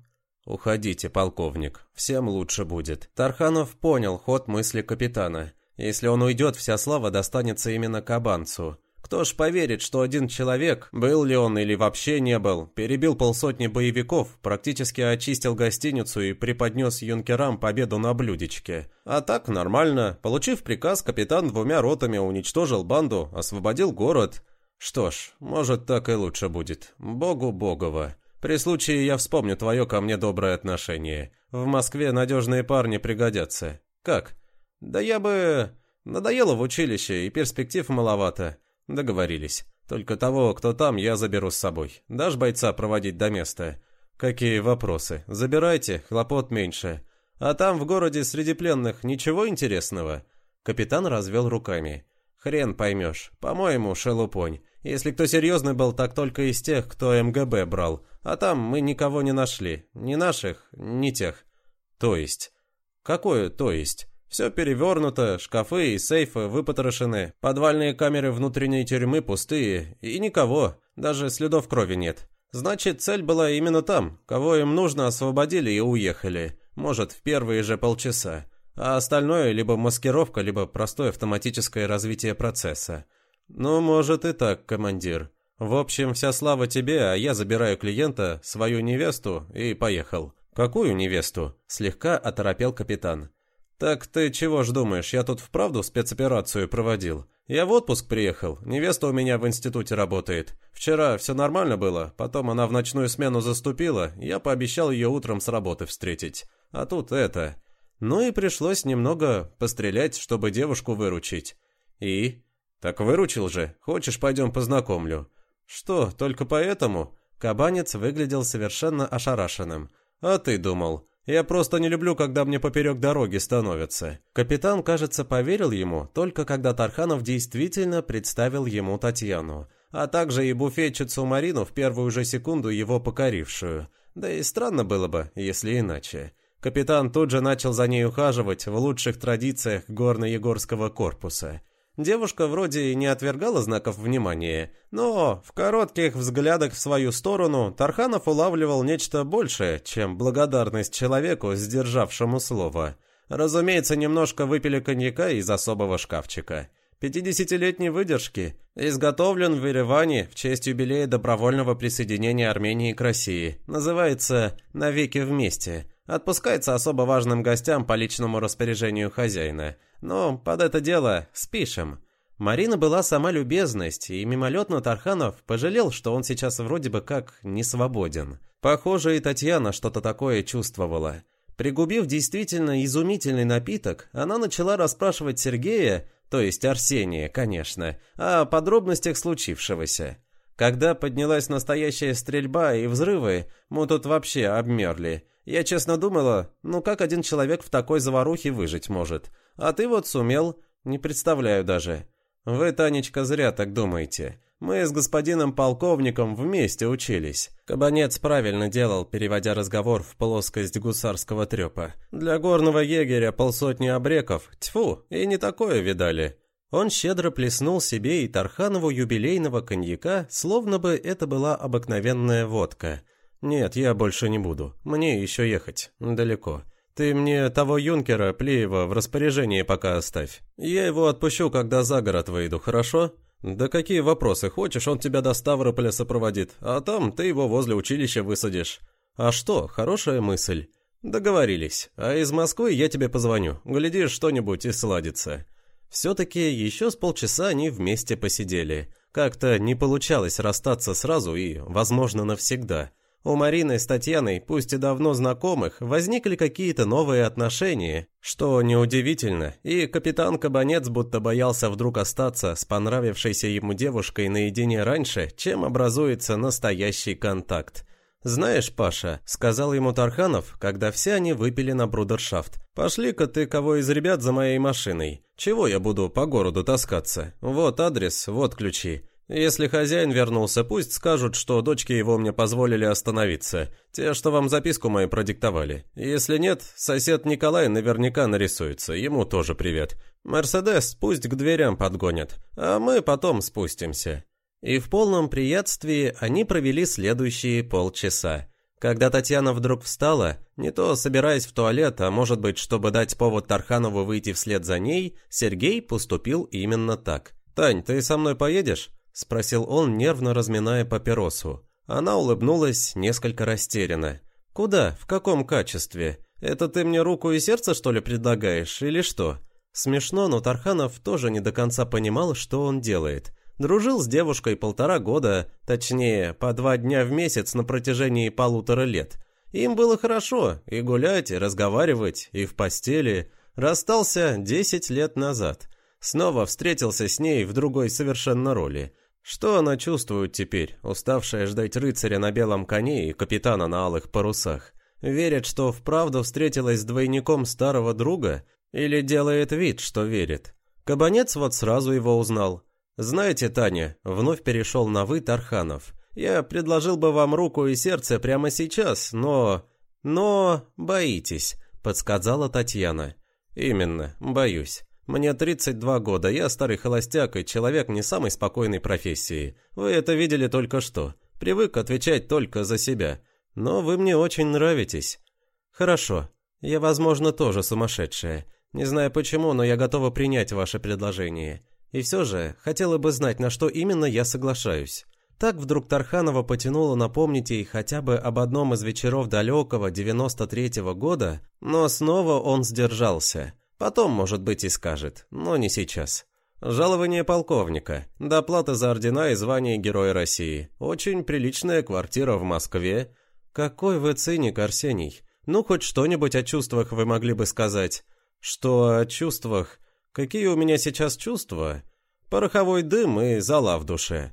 Уходите, полковник, всем лучше будет. Тарханов понял ход мысли капитана. Если он уйдет, вся слава достанется именно кабанцу. Кто ж поверит, что один человек, был ли он или вообще не был, перебил полсотни боевиков, практически очистил гостиницу и преподнес юнкерам победу на блюдечке. А так, нормально. Получив приказ, капитан двумя ротами уничтожил банду, освободил город. Что ж, может так и лучше будет. Богу богово. При случае я вспомню твое ко мне доброе отношение. В Москве надежные парни пригодятся. Как? Да я бы... Надоело в училище, и перспектив маловато. Договорились. Только того, кто там, я заберу с собой. Дашь бойца проводить до места? Какие вопросы? Забирайте, хлопот меньше. А там в городе среди пленных ничего интересного? Капитан развел руками. Хрен поймешь. По-моему, шелупонь. Если кто серьезный был, так только из тех, кто МГБ брал. А там мы никого не нашли. Ни наших, ни тех. То есть? Какое то есть? Все перевернуто, шкафы и сейфы выпотрошены, подвальные камеры внутренней тюрьмы пустые, и никого, даже следов крови нет. Значит, цель была именно там, кого им нужно освободили и уехали, может, в первые же полчаса. А остальное либо маскировка, либо простое автоматическое развитие процесса. Ну, может и так, командир. В общем, вся слава тебе, а я забираю клиента, свою невесту и поехал. Какую невесту? Слегка оторопел капитан. «Так ты чего ж думаешь, я тут вправду спецоперацию проводил? Я в отпуск приехал, невеста у меня в институте работает. Вчера все нормально было, потом она в ночную смену заступила, я пообещал ее утром с работы встретить. А тут это...» Ну и пришлось немного пострелять, чтобы девушку выручить. «И?» «Так выручил же. Хочешь, пойдем познакомлю?» «Что, только поэтому?» Кабанец выглядел совершенно ошарашенным. «А ты думал?» Я просто не люблю, когда мне поперек дороги становятся. Капитан, кажется, поверил ему, только когда Тарханов действительно представил ему Татьяну, а также и буфетчицу Марину в первую же секунду его покорившую. Да и странно было бы, если иначе. Капитан тут же начал за ней ухаживать в лучших традициях горно-егорского корпуса – Девушка вроде и не отвергала знаков внимания, но в коротких взглядах в свою сторону Тарханов улавливал нечто большее, чем благодарность человеку, сдержавшему слово. Разумеется, немножко выпили коньяка из особого шкафчика. Пятидесятилетней выдержки, изготовлен в Ереване в честь юбилея добровольного присоединения Армении к России. Называется «Навеки вместе». Отпускается особо важным гостям по личному распоряжению хозяина. Но под это дело спишем. Марина была сама любезность, и мимолетно Тарханов пожалел, что он сейчас вроде бы как не свободен. Похоже, и Татьяна что-то такое чувствовала. Пригубив действительно изумительный напиток, она начала расспрашивать Сергея, то есть Арсения, конечно, о подробностях случившегося. Когда поднялась настоящая стрельба и взрывы, мы тут вообще обмерли. Я честно думала, ну как один человек в такой заварухе выжить может? А ты вот сумел, не представляю даже. Вы, Танечка, зря так думаете. Мы с господином полковником вместе учились. Кабанец правильно делал, переводя разговор в плоскость гусарского трепа. Для горного егеря полсотни обреков, тьфу, и не такое видали. Он щедро плеснул себе и Тарханову юбилейного коньяка, словно бы это была обыкновенная водка – «Нет, я больше не буду. Мне еще ехать. Далеко. Ты мне того юнкера, Плеева, в распоряжении пока оставь. Я его отпущу, когда за город выйду, хорошо?» «Да какие вопросы? Хочешь, он тебя до Ставрополя сопроводит, а там ты его возле училища высадишь». «А что, хорошая мысль». «Договорились. А из Москвы я тебе позвоню. Глядишь, что-нибудь и сладится». Все-таки еще с полчаса они вместе посидели. Как-то не получалось расстаться сразу и, возможно, навсегда – у Марины с Татьяной, пусть и давно знакомых, возникли какие-то новые отношения, что неудивительно, и капитан Кабанец будто боялся вдруг остаться с понравившейся ему девушкой наедине раньше, чем образуется настоящий контакт. «Знаешь, Паша», — сказал ему Тарханов, когда все они выпили на брудершафт, «пошли-ка ты кого из ребят за моей машиной. Чего я буду по городу таскаться? Вот адрес, вот ключи. Если хозяин вернулся, пусть скажут, что дочки его мне позволили остановиться. Те, что вам записку мою продиктовали. Если нет, сосед Николай наверняка нарисуется. Ему тоже привет. Мерседес пусть к дверям подгонят, а мы потом спустимся». И в полном приятствии они провели следующие полчаса. Когда Татьяна вдруг встала, не то собираясь в туалет, а может быть, чтобы дать повод Тарханову выйти вслед за ней, Сергей поступил именно так. «Тань, ты со мной поедешь?» — спросил он, нервно разминая папиросу. Она улыбнулась, несколько растерянно. «Куда? В каком качестве? Это ты мне руку и сердце, что ли, предлагаешь, или что?» Смешно, но Тарханов тоже не до конца понимал, что он делает. Дружил с девушкой полтора года, точнее, по два дня в месяц на протяжении полутора лет. Им было хорошо и гулять, и разговаривать, и в постели. Расстался десять лет назад. Снова встретился с ней в другой совершенно роли. Что она чувствует теперь, уставшая ждать рыцаря на белом коне и капитана на алых парусах? Верит, что вправду встретилась с двойником старого друга? Или делает вид, что верит? Кабанец вот сразу его узнал. «Знаете, Таня», — вновь перешел на «вы» Тарханов. «Я предложил бы вам руку и сердце прямо сейчас, но... но... боитесь», — подсказала Татьяна. «Именно, боюсь. Мне 32 года, я старый холостяк и человек не самой спокойной профессии. Вы это видели только что. Привык отвечать только за себя. Но вы мне очень нравитесь. Хорошо. Я, возможно, тоже сумасшедшая. Не знаю почему, но я готова принять ваше предложение. И все же, хотела бы знать, на что именно я соглашаюсь. Так вдруг Тарханова потянула напомнить ей хотя бы об одном из вечеров далекого 93-го года, но снова он сдержался – Потом, может быть, и скажет, но не сейчас. Жалование полковника, доплата за ордена и звание Героя России, очень приличная квартира в Москве. Какой вы циник, Арсений. Ну, хоть что-нибудь о чувствах вы могли бы сказать. Что о чувствах? Какие у меня сейчас чувства? Пороховой дым и зала в душе.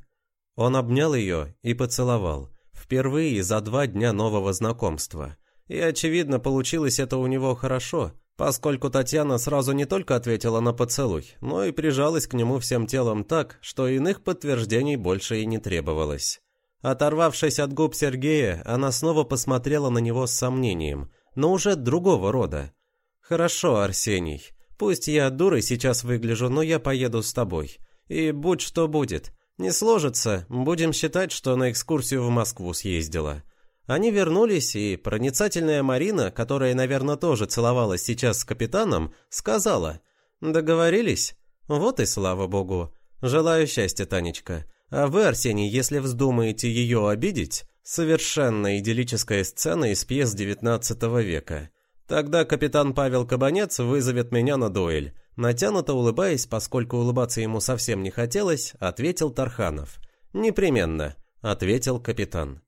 Он обнял ее и поцеловал. Впервые за два дня нового знакомства. И, очевидно, получилось это у него хорошо, поскольку Татьяна сразу не только ответила на поцелуй, но и прижалась к нему всем телом так, что иных подтверждений больше и не требовалось. Оторвавшись от губ Сергея, она снова посмотрела на него с сомнением, но уже другого рода. «Хорошо, Арсений, пусть я дурой сейчас выгляжу, но я поеду с тобой. И будь что будет. Не сложится, будем считать, что на экскурсию в Москву съездила». Они вернулись, и проницательная Марина, которая, наверное, тоже целовалась сейчас с капитаном, сказала «Договорились? Вот и слава богу. Желаю счастья, Танечка. А вы, Арсений, если вздумаете ее обидеть, совершенно идиллическая сцена из пьес XIX века. Тогда капитан Павел Кабанец вызовет меня на дуэль. Натянуто улыбаясь, поскольку улыбаться ему совсем не хотелось, ответил Тарханов. «Непременно», — ответил капитан.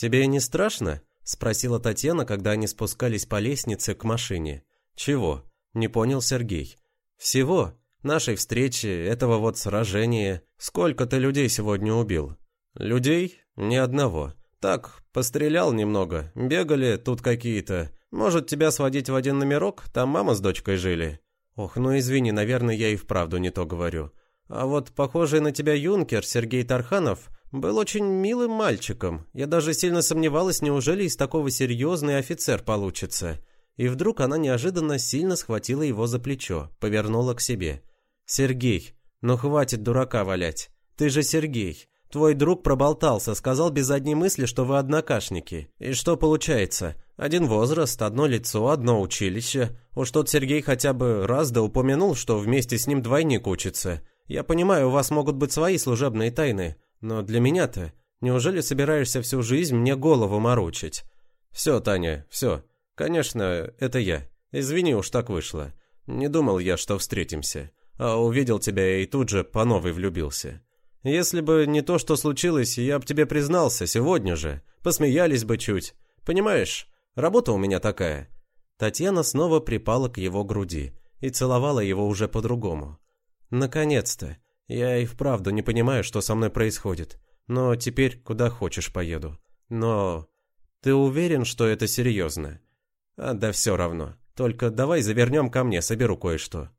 «Тебе не страшно?» — спросила Татьяна, когда они спускались по лестнице к машине. «Чего?» — не понял Сергей. «Всего. Нашей встречи, этого вот сражения. Сколько ты людей сегодня убил?» «Людей? Ни одного. Так, пострелял немного. Бегали тут какие-то. Может, тебя сводить в один номерок? Там мама с дочкой жили». «Ох, ну извини, наверное, я и вправду не то говорю. А вот похожий на тебя юнкер Сергей Тарханов был очень милым мальчиком. Я даже сильно сомневалась, неужели из такого серьезный офицер получится. И вдруг она неожиданно сильно схватила его за плечо, повернула к себе. «Сергей, ну хватит дурака валять. Ты же Сергей. Твой друг проболтался, сказал без задней мысли, что вы однокашники. И что получается? Один возраст, одно лицо, одно училище. Уж тот Сергей хотя бы раз да упомянул, что вместе с ним двойник учится. Я понимаю, у вас могут быть свои служебные тайны, но для меня-то, неужели собираешься всю жизнь мне голову морочить? Все, Таня, все. Конечно, это я. Извини, уж так вышло. Не думал я, что встретимся. А увидел тебя и тут же по новой влюбился. Если бы не то, что случилось, я бы тебе признался сегодня же. Посмеялись бы чуть. Понимаешь, работа у меня такая. Татьяна снова припала к его груди и целовала его уже по-другому. Наконец-то. Я и вправду не понимаю, что со мной происходит. Но теперь куда хочешь поеду. Но... Ты уверен, что это серьезно? А, да все равно. Только давай завернем ко мне, соберу кое-что.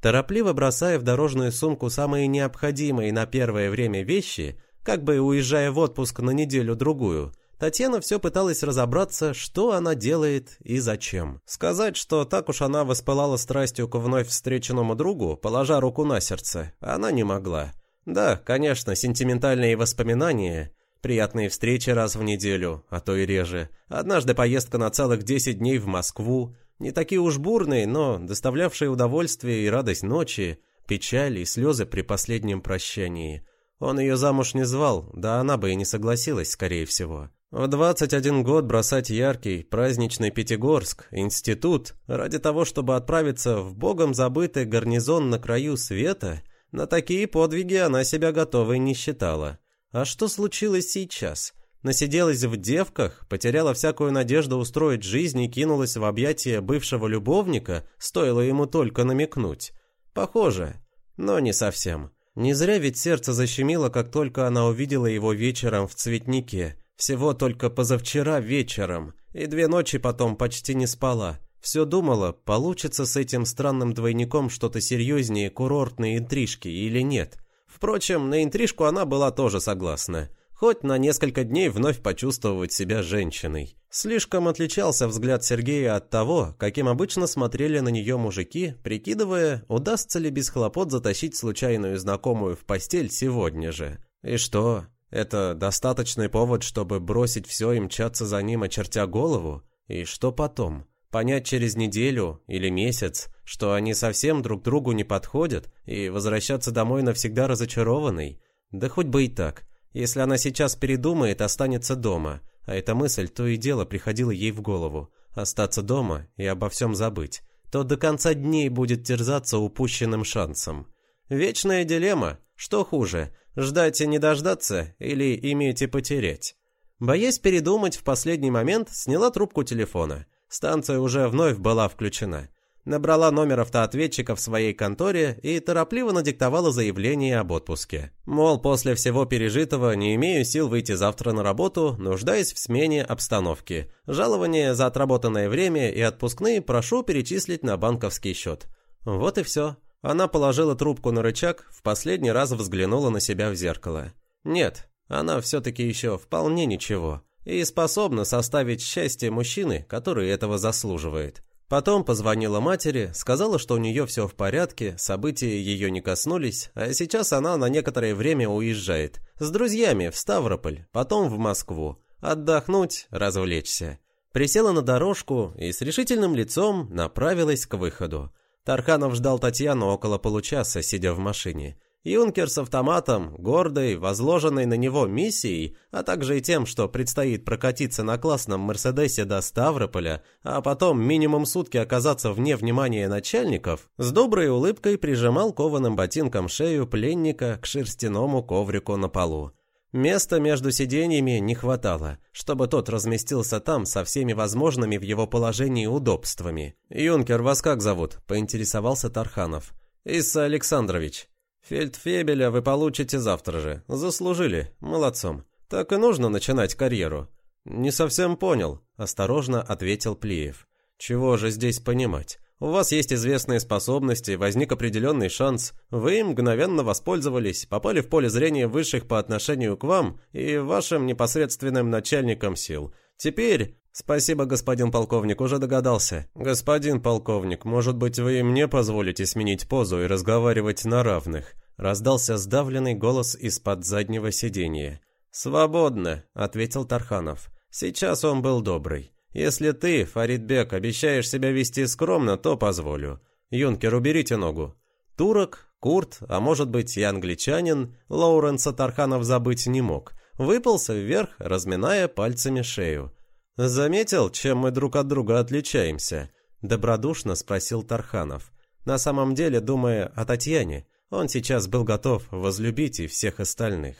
Торопливо бросая в дорожную сумку самые необходимые на первое время вещи, как бы уезжая в отпуск на неделю-другую, Татьяна все пыталась разобраться, что она делает и зачем. Сказать, что так уж она воспылала страстью к вновь встреченному другу, положа руку на сердце, она не могла. Да, конечно, сентиментальные воспоминания, приятные встречи раз в неделю, а то и реже, однажды поездка на целых 10 дней в Москву, не такие уж бурные, но доставлявшие удовольствие и радость ночи, печаль и слезы при последнем прощании. Он ее замуж не звал, да она бы и не согласилась, скорее всего. В 21 год бросать яркий, праздничный Пятигорск, институт, ради того, чтобы отправиться в богом забытый гарнизон на краю света, на такие подвиги она себя готовой не считала. А что случилось сейчас? Насиделась в девках, потеряла всякую надежду устроить жизнь и кинулась в объятия бывшего любовника, стоило ему только намекнуть. Похоже, но не совсем. Не зря ведь сердце защемило, как только она увидела его вечером в цветнике – всего только позавчера вечером, и две ночи потом почти не спала. Все думала, получится с этим странным двойником что-то серьезнее курортной интрижки или нет. Впрочем, на интрижку она была тоже согласна. Хоть на несколько дней вновь почувствовать себя женщиной. Слишком отличался взгляд Сергея от того, каким обычно смотрели на нее мужики, прикидывая, удастся ли без хлопот затащить случайную знакомую в постель сегодня же. И что, это достаточный повод, чтобы бросить все и мчаться за ним, очертя голову? И что потом? Понять через неделю или месяц, что они совсем друг другу не подходят, и возвращаться домой навсегда разочарованной? Да хоть бы и так. Если она сейчас передумает, останется дома. А эта мысль то и дело приходила ей в голову. Остаться дома и обо всем забыть. То до конца дней будет терзаться упущенным шансом. Вечная дилемма. Что хуже, Ждать и не дождаться или иметь и потерять? Боясь передумать, в последний момент сняла трубку телефона. Станция уже вновь была включена. набрала номер автоответчика в своей конторе и торопливо надиктовала заявление об отпуске. Мол, после всего пережитого не имею сил выйти завтра на работу, нуждаясь в смене обстановки. Жалование за отработанное время и отпускные прошу перечислить на банковский счет. Вот и все. Она положила трубку на рычаг, в последний раз взглянула на себя в зеркало. Нет, она все-таки еще вполне ничего и способна составить счастье мужчины, который этого заслуживает. Потом позвонила матери, сказала, что у нее все в порядке, события ее не коснулись, а сейчас она на некоторое время уезжает. С друзьями в Ставрополь, потом в Москву. Отдохнуть, развлечься. Присела на дорожку и с решительным лицом направилась к выходу. Тарханов ждал Татьяну около получаса, сидя в машине. Юнкер с автоматом, гордой, возложенной на него миссией, а также и тем, что предстоит прокатиться на классном Мерседесе до Ставрополя, а потом минимум сутки оказаться вне внимания начальников, с доброй улыбкой прижимал кованым ботинком шею пленника к шерстяному коврику на полу. Места между сиденьями не хватало, чтобы тот разместился там со всеми возможными в его положении удобствами. «Юнкер, вас как зовут?» – поинтересовался Тарханов. «Исса Александрович». «Фельдфебеля вы получите завтра же. Заслужили. Молодцом. Так и нужно начинать карьеру». «Не совсем понял», – осторожно ответил Плиев. «Чего же здесь понимать? У вас есть известные способности, возник определенный шанс. Вы им мгновенно воспользовались, попали в поле зрения высших по отношению к вам и вашим непосредственным начальникам сил. Теперь «Спасибо, господин полковник, уже догадался. Господин полковник, может быть, вы и мне позволите сменить позу и разговаривать на равных?» Раздался сдавленный голос из-под заднего сиденья. «Свободно», — ответил Тарханов. «Сейчас он был добрый. Если ты, Фаридбек, обещаешь себя вести скромно, то позволю. Юнкер, уберите ногу». Турок, Курт, а может быть и англичанин, Лоуренса Тарханов забыть не мог. Выпался вверх, разминая пальцами шею. «Заметил, чем мы друг от друга отличаемся?» – добродушно спросил Тарханов. На самом деле, думая о Татьяне, он сейчас был готов возлюбить и всех остальных.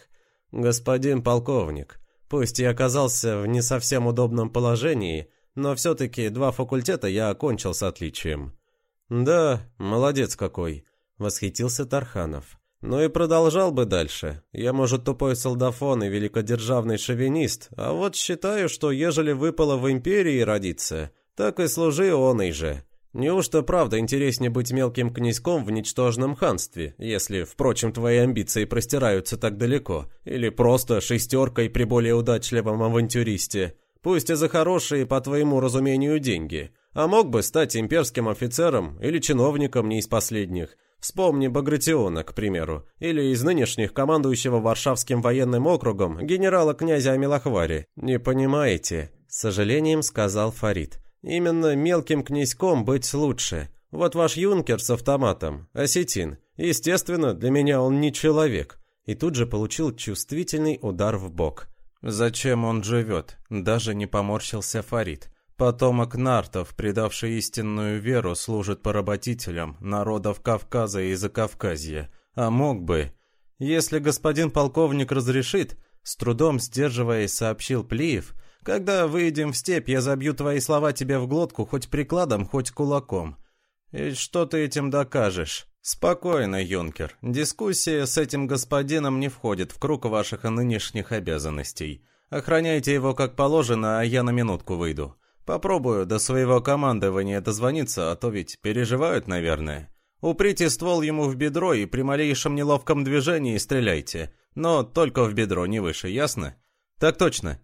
«Господин полковник, пусть я оказался в не совсем удобном положении, но все-таки два факультета я окончил с отличием». «Да, молодец какой», — восхитился Тарханов. Ну и продолжал бы дальше. Я, может, тупой солдафон и великодержавный шовинист, а вот считаю, что ежели выпало в империи родиться, так и служи он и же. Неужто правда интереснее быть мелким князьком в ничтожном ханстве, если, впрочем, твои амбиции простираются так далеко, или просто шестеркой при более удачливом авантюристе, пусть и за хорошие, по твоему разумению, деньги, а мог бы стать имперским офицером или чиновником не из последних, Вспомни Багратиона, к примеру, или из нынешних командующего Варшавским военным округом генерала князя Амилахвари. Не понимаете, с сожалением сказал Фарид. Именно мелким князьком быть лучше. Вот ваш юнкер с автоматом, осетин. Естественно, для меня он не человек. И тут же получил чувствительный удар в бок. Зачем он живет? Даже не поморщился Фарид. Потомок нартов, предавший истинную веру, служит поработителям народов Кавказа и Закавказья. А мог бы... Если господин полковник разрешит, с трудом сдерживаясь, сообщил Плиев, когда выйдем в степь, я забью твои слова тебе в глотку хоть прикладом, хоть кулаком. И что ты этим докажешь? Спокойно, юнкер. Дискуссия с этим господином не входит в круг ваших нынешних обязанностей. Охраняйте его как положено, а я на минутку выйду. Попробую до своего командования дозвониться, а то ведь переживают, наверное. Уприте ствол ему в бедро и при малейшем неловком движении стреляйте. Но только в бедро, не выше, ясно? Так точно.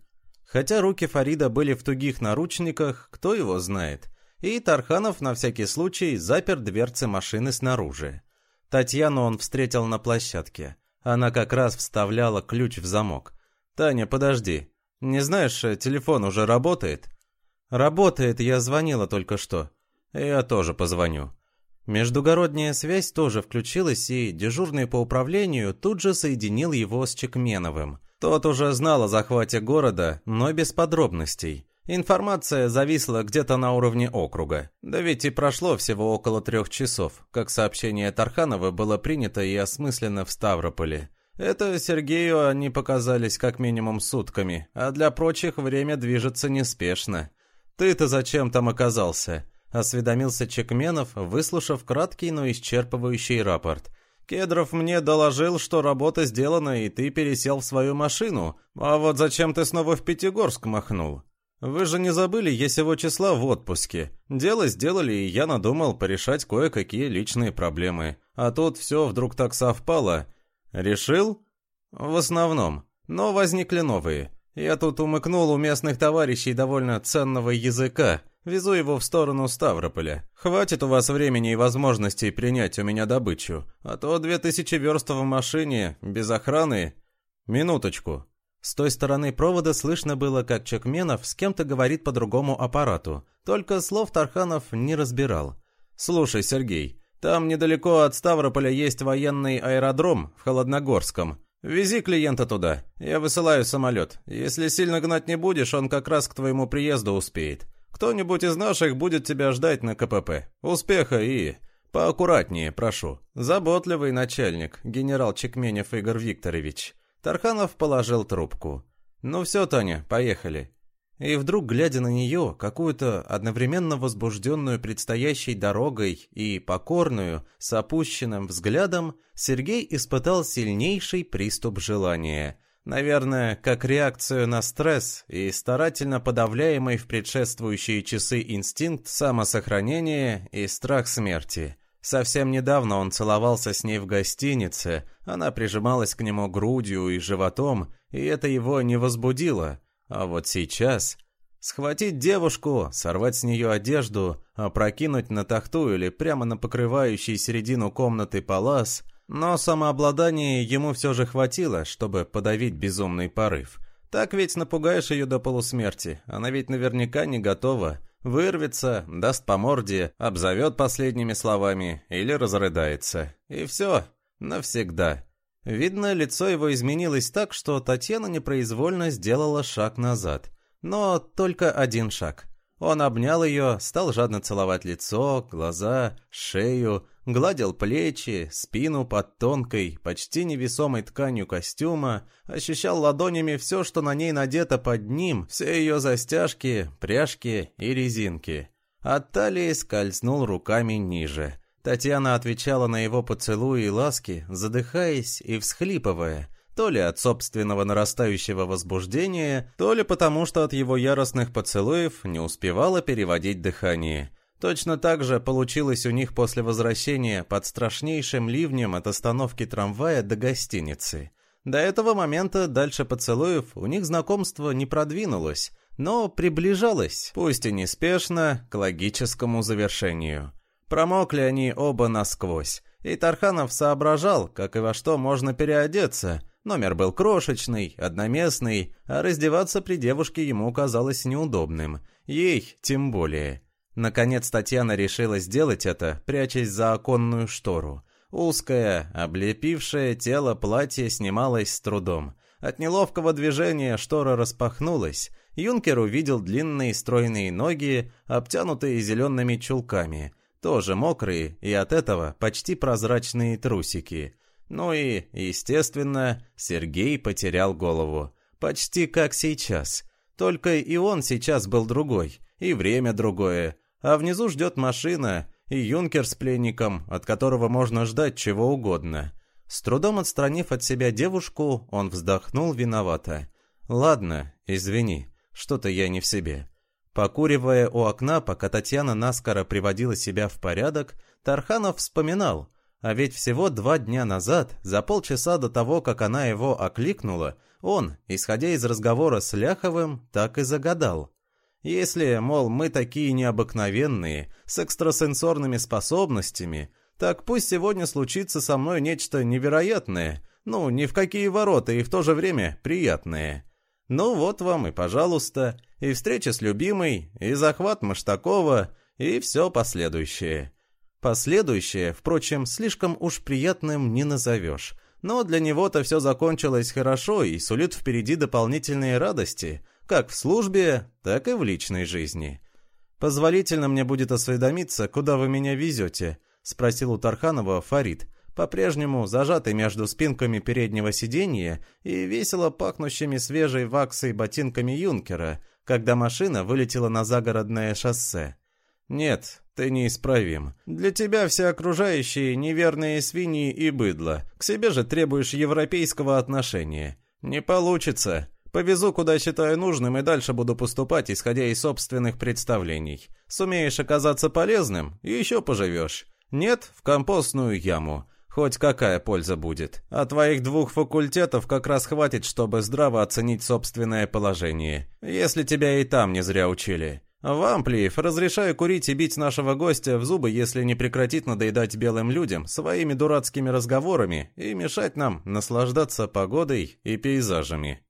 Хотя руки Фарида были в тугих наручниках, кто его знает. И Тарханов на всякий случай запер дверцы машины снаружи. Татьяну он встретил на площадке. Она как раз вставляла ключ в замок. «Таня, подожди. Не знаешь, телефон уже работает?» «Работает, я звонила только что». «Я тоже позвоню». Междугородняя связь тоже включилась, и дежурный по управлению тут же соединил его с Чекменовым. Тот уже знал о захвате города, но без подробностей. Информация зависла где-то на уровне округа. Да ведь и прошло всего около трех часов, как сообщение Тарханова было принято и осмысленно в Ставрополе. Это Сергею они показались как минимум сутками, а для прочих время движется неспешно. «Ты-то зачем там оказался?» осведомился Чекменов, выслушав краткий, но исчерпывающий рапорт. «Кедров мне доложил, что работа сделана, и ты пересел в свою машину. А вот зачем ты снова в Пятигорск махнул? Вы же не забыли, я сего числа в отпуске. Дело сделали, и я надумал порешать кое-какие личные проблемы. А тут все вдруг так совпало. Решил? В основном. Но возникли новые. Я тут умыкнул у местных товарищей довольно ценного языка. Везу его в сторону Ставрополя. Хватит у вас времени и возможностей принять у меня добычу. А то две тысячи верст в машине, без охраны... Минуточку. С той стороны провода слышно было, как Чекменов с кем-то говорит по другому аппарату. Только слов Тарханов не разбирал. «Слушай, Сергей, там недалеко от Ставрополя есть военный аэродром в Холодногорском. «Вези клиента туда. Я высылаю самолет. Если сильно гнать не будешь, он как раз к твоему приезду успеет. Кто-нибудь из наших будет тебя ждать на КПП. Успеха и... Поаккуратнее, прошу. Заботливый начальник, генерал Чекменев Игорь Викторович». Тарханов положил трубку. «Ну все, Таня, поехали. И вдруг, глядя на нее, какую-то одновременно возбужденную предстоящей дорогой и покорную, с опущенным взглядом, Сергей испытал сильнейший приступ желания. Наверное, как реакцию на стресс и старательно подавляемый в предшествующие часы инстинкт самосохранения и страх смерти. Совсем недавно он целовался с ней в гостинице, она прижималась к нему грудью и животом, и это его не возбудило – а вот сейчас... Схватить девушку, сорвать с нее одежду, опрокинуть на тахту или прямо на покрывающий середину комнаты палас, но самообладания ему все же хватило, чтобы подавить безумный порыв. Так ведь напугаешь ее до полусмерти, она ведь наверняка не готова. Вырвется, даст по морде, обзовет последними словами или разрыдается. И все, навсегда. Видно, лицо его изменилось так, что Татьяна непроизвольно сделала шаг назад. Но только один шаг. Он обнял ее, стал жадно целовать лицо, глаза, шею, гладил плечи, спину под тонкой, почти невесомой тканью костюма, ощущал ладонями все, что на ней надето под ним, все ее застяжки, пряжки и резинки. От талии скользнул руками ниже. Татьяна отвечала на его поцелуи и ласки, задыхаясь и всхлипывая, то ли от собственного нарастающего возбуждения, то ли потому, что от его яростных поцелуев не успевала переводить дыхание. Точно так же получилось у них после возвращения под страшнейшим ливнем от остановки трамвая до гостиницы. До этого момента дальше поцелуев у них знакомство не продвинулось, но приближалось, пусть и неспешно, к логическому завершению. Промокли они оба насквозь, и Тарханов соображал, как и во что можно переодеться. Номер был крошечный, одноместный, а раздеваться при девушке ему казалось неудобным. Ей тем более. Наконец Татьяна решила сделать это, прячась за оконную штору. Узкое, облепившее тело платье снималось с трудом. От неловкого движения штора распахнулась. Юнкер увидел длинные стройные ноги, обтянутые зелеными чулками – тоже мокрые и от этого почти прозрачные трусики. Ну и, естественно, Сергей потерял голову. Почти как сейчас. Только и он сейчас был другой, и время другое. А внизу ждет машина и юнкер с пленником, от которого можно ждать чего угодно. С трудом отстранив от себя девушку, он вздохнул виновато. «Ладно, извини, что-то я не в себе». Покуривая у окна, пока Татьяна наскоро приводила себя в порядок, Тарханов вспоминал, а ведь всего два дня назад, за полчаса до того, как она его окликнула, он, исходя из разговора с Ляховым, так и загадал. Если, мол, мы такие необыкновенные, с экстрасенсорными способностями, так пусть сегодня случится со мной нечто невероятное, ну, ни в какие ворота и в то же время приятное. Ну вот вам и пожалуйста, и встреча с любимой, и захват Маштакова, и все последующее. Последующее, впрочем, слишком уж приятным не назовешь. Но для него-то все закончилось хорошо и сулит впереди дополнительные радости, как в службе, так и в личной жизни. «Позволительно мне будет осведомиться, куда вы меня везете?» — спросил у Тарханова Фарид, по-прежнему зажатый между спинками переднего сиденья и весело пахнущими свежей ваксой ботинками юнкера, когда машина вылетела на загородное шоссе. «Нет, Ты неисправим. Для тебя все окружающие неверные свиньи и быдло. К себе же требуешь европейского отношения. Не получится. Повезу, куда считаю нужным, и дальше буду поступать, исходя из собственных представлений. Сумеешь оказаться полезным, и еще поживешь. Нет, в компостную яму. Хоть какая польза будет. А твоих двух факультетов как раз хватит, чтобы здраво оценить собственное положение. Если тебя и там не зря учили. Вам, Плиев, разрешаю курить и бить нашего гостя в зубы, если не прекратит надоедать белым людям своими дурацкими разговорами и мешать нам наслаждаться погодой и пейзажами.